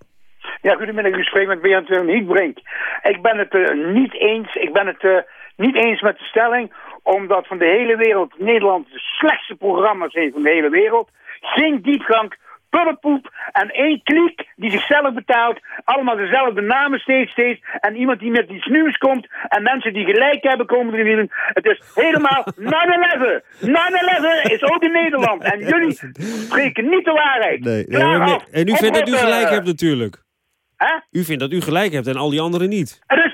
Ja, goedemiddag. U spreekt met Bernd Hietbrink. Ik ben het eh, niet eens. Ik ben het eh, niet eens met de stelling, omdat van de hele wereld Nederland de slechtste programma's heeft van de hele wereld. Geen diepgang, pullenpoep en één kliek die zichzelf betaalt. Allemaal dezelfde namen steeds, steeds. En iemand die met iets nieuws komt en mensen die gelijk hebben komen erin. Het is helemaal 9-11. 9-11 is ook in Nederland. En jullie spreken niet de waarheid. Nee, en u vindt dat u gelijk hebt natuurlijk. Hè? U vindt dat u gelijk hebt en al die anderen niet. Het is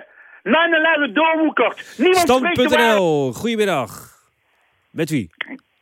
9-11. 9-11 doorwoekerd. Niemand spreekt de waarheid. Stam.nl, goedemiddag. Met wie?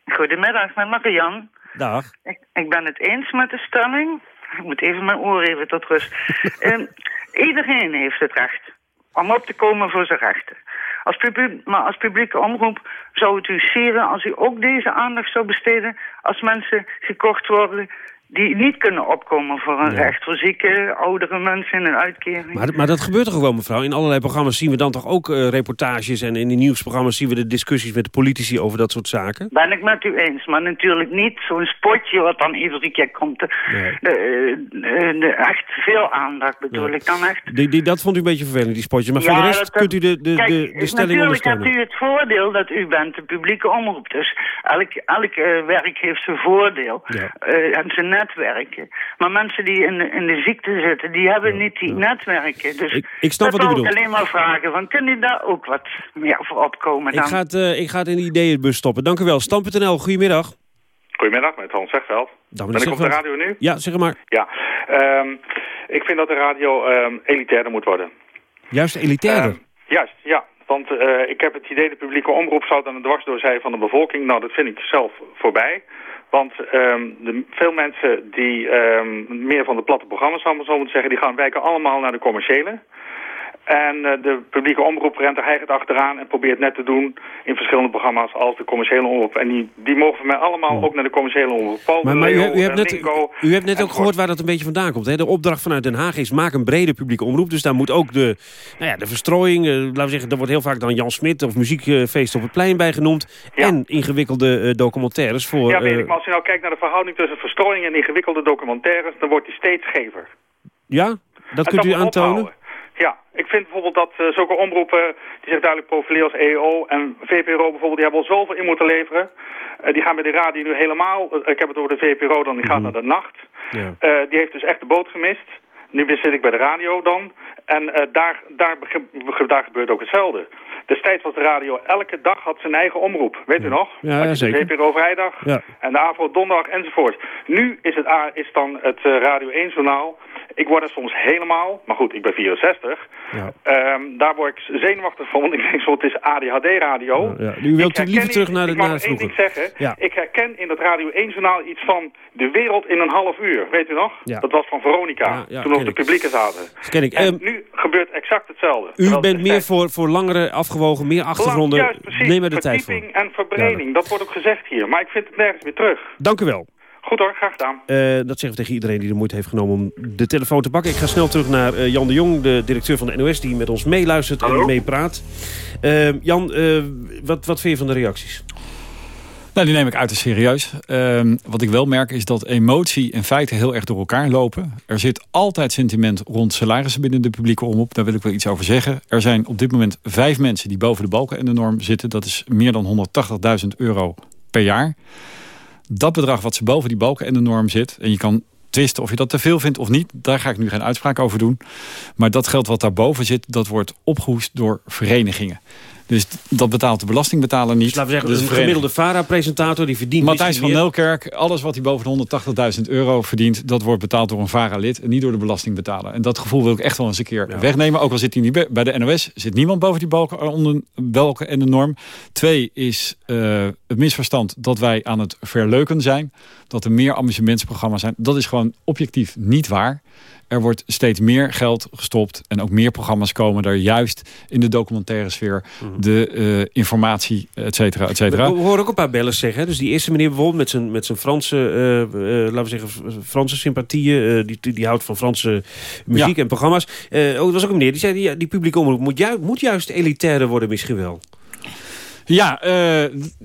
Goedemiddag, met Makke Jan. Dag. Ik, ik ben het eens met de stelling. Ik moet even mijn oren even tot rust. Ehm, iedereen heeft het recht om op te komen voor zijn rechten. Als publiek, maar als publieke omroep zou het u zeren als u ook deze aandacht zou besteden als mensen gekocht worden die niet kunnen opkomen voor een recht. Voor zieke, oudere mensen in een uitkering. Maar, maar dat gebeurt toch wel, mevrouw? In allerlei programma's zien we dan toch ook eh, reportages... en in de nieuwsprogramma's zien we de discussies met de politici over dat soort zaken? Ben ik met u eens, maar natuurlijk niet zo'n spotje wat dan iedere keer komt. De, de- de- echt veel aandacht bedoel ik dan echt. Die, die, dat vond u een beetje vervelend, die spotjes. Maar voor de rest kunt u de, de, Kijk, de, de stelling natuurlijk hebt u het voordeel dat u bent de publieke omroep. Dus elk, elk eh, werk heeft zijn voordeel eh, en zijn netwerken. Maar mensen die in de, in de ziekte zitten, die hebben niet die netwerken. Dus Ik- ik snap dat wat u bedoelt. alleen maar vragen, van, kun je daar ook wat meer voor opkomen dan? Ik ga, het, eh, ik ga het in de ideeënbus stoppen. Dank u wel. Stam.nl, goedemiddag. Goedemiddag, met Hans Zegveld. Dag, ben ik op de radio nu? Ja, zeg maar. Ja. Ehm, ik vind dat de radio ehm, elitairder moet worden. Juist elitairder. Ehm. Want eh, ik heb het idee, de publieke omroep zou dan een dwarsdoorzij van de bevolking. Nou, dat vind ik zelf voorbij. Want ehm, de, veel mensen die ehm, meer van de platte programma's, maar zo moeten zeggen, die gaan wijken allemaal naar de commerciële. En eh, de publieke omroep rent er eigenlijk achteraan en probeert net te doen in verschillende programma's als de commerciële omroep. En die, die mogen voor mij allemaal ook naar de commerciële omroep. Paul Maar, u, hebt net, u hebt net ook gehoord waar dat een beetje vandaan komt. Hè? De opdracht vanuit Den Haag is maak een brede publieke omroep. Dus daar moet ook de, nou ja, de verstrooiing, eh, laten we zeggen, er wordt heel vaak dan Jan Smit of muziekfeest op het plein bij genoemd. En ingewikkelde eh, documentaires voor... Ja, weet ik. Maar als je nou kijkt naar de verhouding tussen verstrooiing en ingewikkelde documentaires, dan wordt die steeds gever. ja, dat En kunt u aantonen? ophouden. Ja, ik vind bijvoorbeeld dat uh, zulke omroepen die zich duidelijk profileren als EO en VPRO bijvoorbeeld, die hebben al zoveel in moeten leveren. Uh, die gaan bij de radio nu helemaal, uh, ik heb het over de VPRO dan, die gaat naar de nacht. Die heeft dus echt de boot gemist. Nu zit ik bij de radio dan. En daar, daar, daar gebeurt ook hetzelfde. Destijds was de radio elke dag had zijn eigen omroep. Weet u nog? Ja, ja zeker. De VPRO vrijdag ja. en de AVRO donderdag enzovoort. Nu is, het, is dan het Radio 1 journaal ik word er soms helemaal, maar goed, ik ben 64. Ja. Um, daar word ik zenuwachtig van, want ik denk zo, het is ADHD-radio. Ja, ja. U wilt u liever terug naar de Ik mag één ding zeggen. Ja. Ik herken in dat Radio 1-journaal iets van de wereld in een half uur. Weet u nog? Dat was van Veronica, toen nog de publieke zaten. Ken ik. En um, nu gebeurt exact hetzelfde. U bent meer voor, voor langere, afgewogen, meer achtergronden. Juist, precies. Neem er de tijd voor. en verbreding, dat wordt ook gezegd hier. Maar ik vind het nergens meer terug. Dank u wel. Goed hoor, graag gedaan. Uh, dat zeggen we tegen iedereen die de moeite heeft genomen om de telefoon te pakken. Ik ga snel terug naar uh, Jan de Jong, de directeur van de NOS... die met ons meeluistert en meepraat. Uh, Jan, wat, wat vind je van de reacties? Nou, die neem ik uiterst serieus. Ehm, wat ik wel merk is dat emotie en feiten heel erg door elkaar lopen. Er zit altijd sentiment rond salarissen binnen de publieke omroep. Daar wil ik wel iets over zeggen. Er zijn op dit moment vijf mensen die boven de balken en de norm zitten. Dat is meer dan 180.000 euro per jaar dat bedrag wat ze boven die balken en de norm zit... en je kan twisten of je dat te veel vindt of niet. Daar ga ik nu geen uitspraak over doen. Maar dat geld wat daarboven zit, dat wordt opgehoest door verenigingen. Dus dat betaalt de belastingbetaler niet. Dus laten we zeggen, dus een gemiddelde VARA-presentator die verdient... Matthijs van Nelkerk, alles wat hij boven de 180.000 euro verdient... dat wordt betaald door een VARA-lid en niet door de belastingbetaler. En dat gevoel wil ik echt wel eens een keer wegnemen. Ook al zit hij niet bij de NOS, zit niemand boven die balken, eh, onder balken en de norm. Twee is uh, het misverstand dat wij aan het verleuken zijn. Dat er meer amusementsprogramma's zijn. Dat is gewoon objectief niet waar. Er wordt steeds meer geld gestopt en ook meer programma's komen daar juist in de documentaire sfeer, mhm. de uh, informatie, et cetera, et cetera. We, horen ook een paar bellers zeggen. Dus die eerste meneer bijvoorbeeld met zijn, met zijn Franse, uh, uh, laten we zeggen, Franse sympathieën, die, die houdt van Franse muziek en programma's. oh, er was ook een meneer die zei, die, die publieke omroep moet, ju moet juist elitaire worden misschien wel. Ja,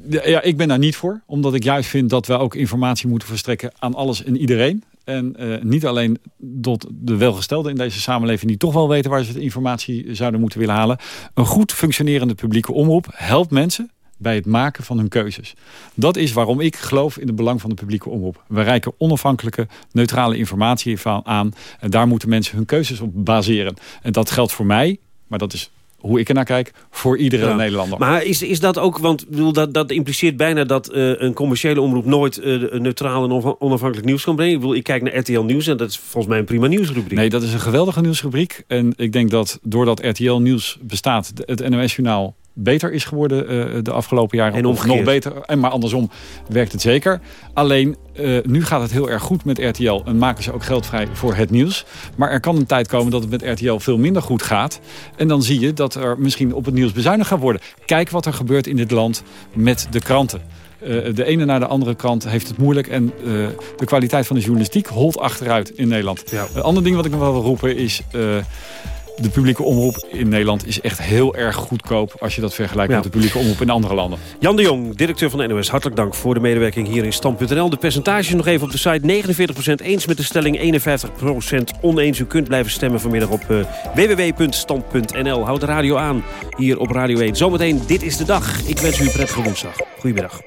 ja, ik ben daar niet voor. Omdat ik juist vind dat we ook informatie moeten verstrekken aan alles en iedereen. En uh, niet alleen tot de welgestelden in deze samenleving... die toch wel weten waar ze de informatie zouden moeten willen halen. Een goed functionerende publieke omroep helpt mensen bij het maken van hun keuzes. Dat is waarom ik geloof in het belang van de publieke omroep. We reiken onafhankelijke, neutrale informatie aan. En daar moeten mensen hun keuzes op baseren. En dat geldt voor mij, maar dat is hoe ik er naar kijk, voor iedere Nederlander. Maar is, is dat ook, want bedoel, dat, dat impliceert bijna dat uh, een commerciële omroep nooit uh, neutraal en onafhankelijk nieuws kan brengen? Ik, bedoel, ik kijk naar RTL Nieuws en dat is volgens mij een prima nieuwsrubriek. Nee, dat is een geweldige nieuwsrubriek. En ik denk dat doordat RTL Nieuws bestaat, het NOS-journaal beter is geworden uh, de afgelopen jaren. En nog beter. En maar andersom werkt het zeker. Alleen, uh, nu gaat het heel erg goed met RTL. En maken ze ook geld vrij voor het nieuws. Maar er kan een tijd komen dat het met RTL veel minder goed gaat. En dan zie je dat er misschien op het nieuws bezuinigd gaat worden. Kijk wat er gebeurt in dit land met de kranten. Uh, de ene naar de andere krant heeft het moeilijk. En uh, de kwaliteit van de journalistiek holt achteruit in Nederland. Ja. Een ander ding wat ik nog wel wil roepen is... De publieke omroep in Nederland is echt heel erg goedkoop... als je dat vergelijkt ja. met de publieke omroep in andere landen. Jan de Jong, directeur van de NOS, hartelijk dank voor de medewerking hier in Stand.nl. De percentages nog even op de site. 49% eens met de stelling, 51% oneens. U kunt blijven stemmen vanmiddag op uh, www.stand.nl. Houd de radio aan hier op Radio 1. Zometeen, dit is de dag. Ik wens u een prettige woensdag. Goedemiddag.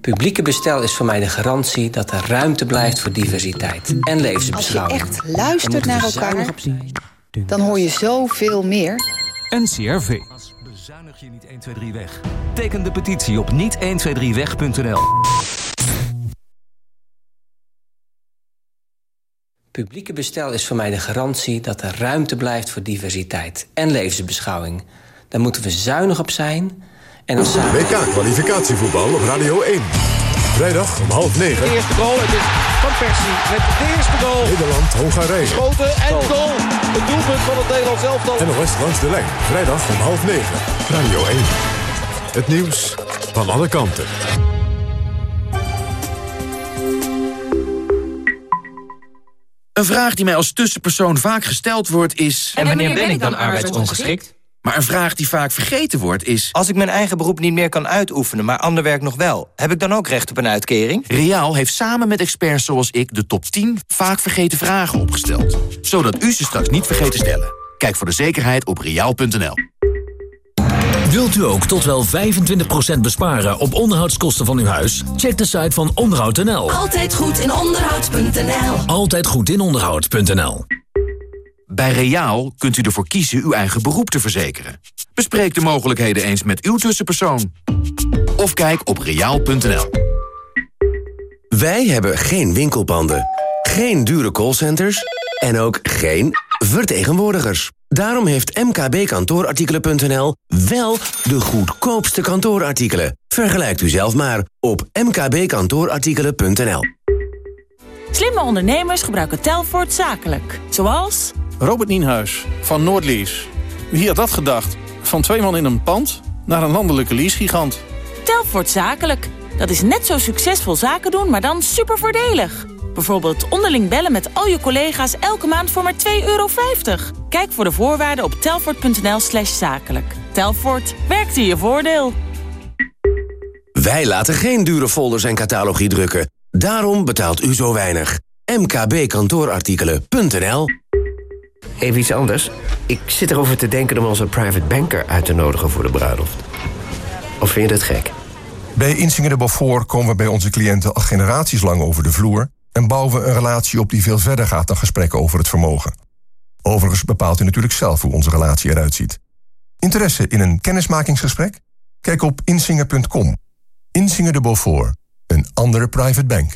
Publieke bestel is voor mij de garantie dat er ruimte blijft voor diversiteit en levensbeschouwing. Als je echt luistert naar elkaar, dan hoor je zoveel meer. NCRV. Bezuinig je niet 1, 2, 3 weg. Teken de petitie op niet123weg.nl. Publieke bestel is voor mij de garantie dat er ruimte blijft voor diversiteit en levensbeschouwing. Daar moeten we zuinig op zijn en dan samen... WK-kwalificatievoetbal op Radio 1. Vrijdag om half negen. De eerste goal, het is Van Persie met de eerste goal. Nederland, Hongarije. Schoten en goal. Het doelpunt van het Nederlands elftal. NOS langs de lijn. Vrijdag om half negen. Radio 1. Het nieuws van alle kanten. Een vraag die mij als tussenpersoon vaak gesteld wordt is... En wanneer ben ik dan arbeidsongeschikt? Maar een vraag die vaak vergeten wordt is... Als ik mijn eigen beroep niet meer kan uitoefenen, maar ander werk nog wel... heb ik dan ook recht op een uitkering? Riaal heeft samen met experts zoals ik de top 10 vaak vergeten vragen opgesteld. Zodat u ze straks niet vergeet te stellen. Kijk voor de zekerheid op riaal.nl. Wilt u ook tot wel 25% besparen op onderhoudskosten van uw huis? Check de site van onderhoud.nl. Altijd goed in onderhoud.nl. Altijd goed in onderhoud.nl. Bij Reaal kunt u ervoor kiezen uw eigen beroep te verzekeren. Bespreek de mogelijkheden eens met uw tussenpersoon. Of kijk op reaal.nl. Wij hebben geen winkelpanden, geen dure callcenters en ook geen vertegenwoordigers. Daarom heeft mkbkantoorartikelen.nl wel de goedkoopste kantoorartikelen. Vergelijkt u zelf maar op mkbkantoorartikelen.nl. Slimme ondernemers gebruiken Telfort zakelijk. Zoals... Robert Nienhuis van Noordlease. Wie had dat gedacht? Van twee man in een pand naar een landelijke leasegigant. Telfort zakelijk. Dat is net zo succesvol zaken doen, maar dan super voordelig. Bijvoorbeeld onderling bellen met al je collega's elke maand voor maar 2,50 euro. Kijk voor de voorwaarden op telfort.nl slash zakelijk. Telfort, werkt in je voordeel. Wij laten geen dure folders en catalogie drukken. Daarom betaalt u zo weinig. mkbkantoorartikelen.nl Even iets anders. Ik zit erover te denken om onze private banker uit te nodigen voor de bruiloft. Of vind je dat gek? Bij Insinger de Beaufort komen we bij onze cliënten al generaties lang over de vloer... en bouwen we een relatie op die veel verder gaat dan gesprekken over het vermogen. Overigens bepaalt u natuurlijk zelf hoe onze relatie eruit ziet. Interesse in een kennismakingsgesprek? Kijk op insinger.com. Insinger de Beaufort, een andere private bank.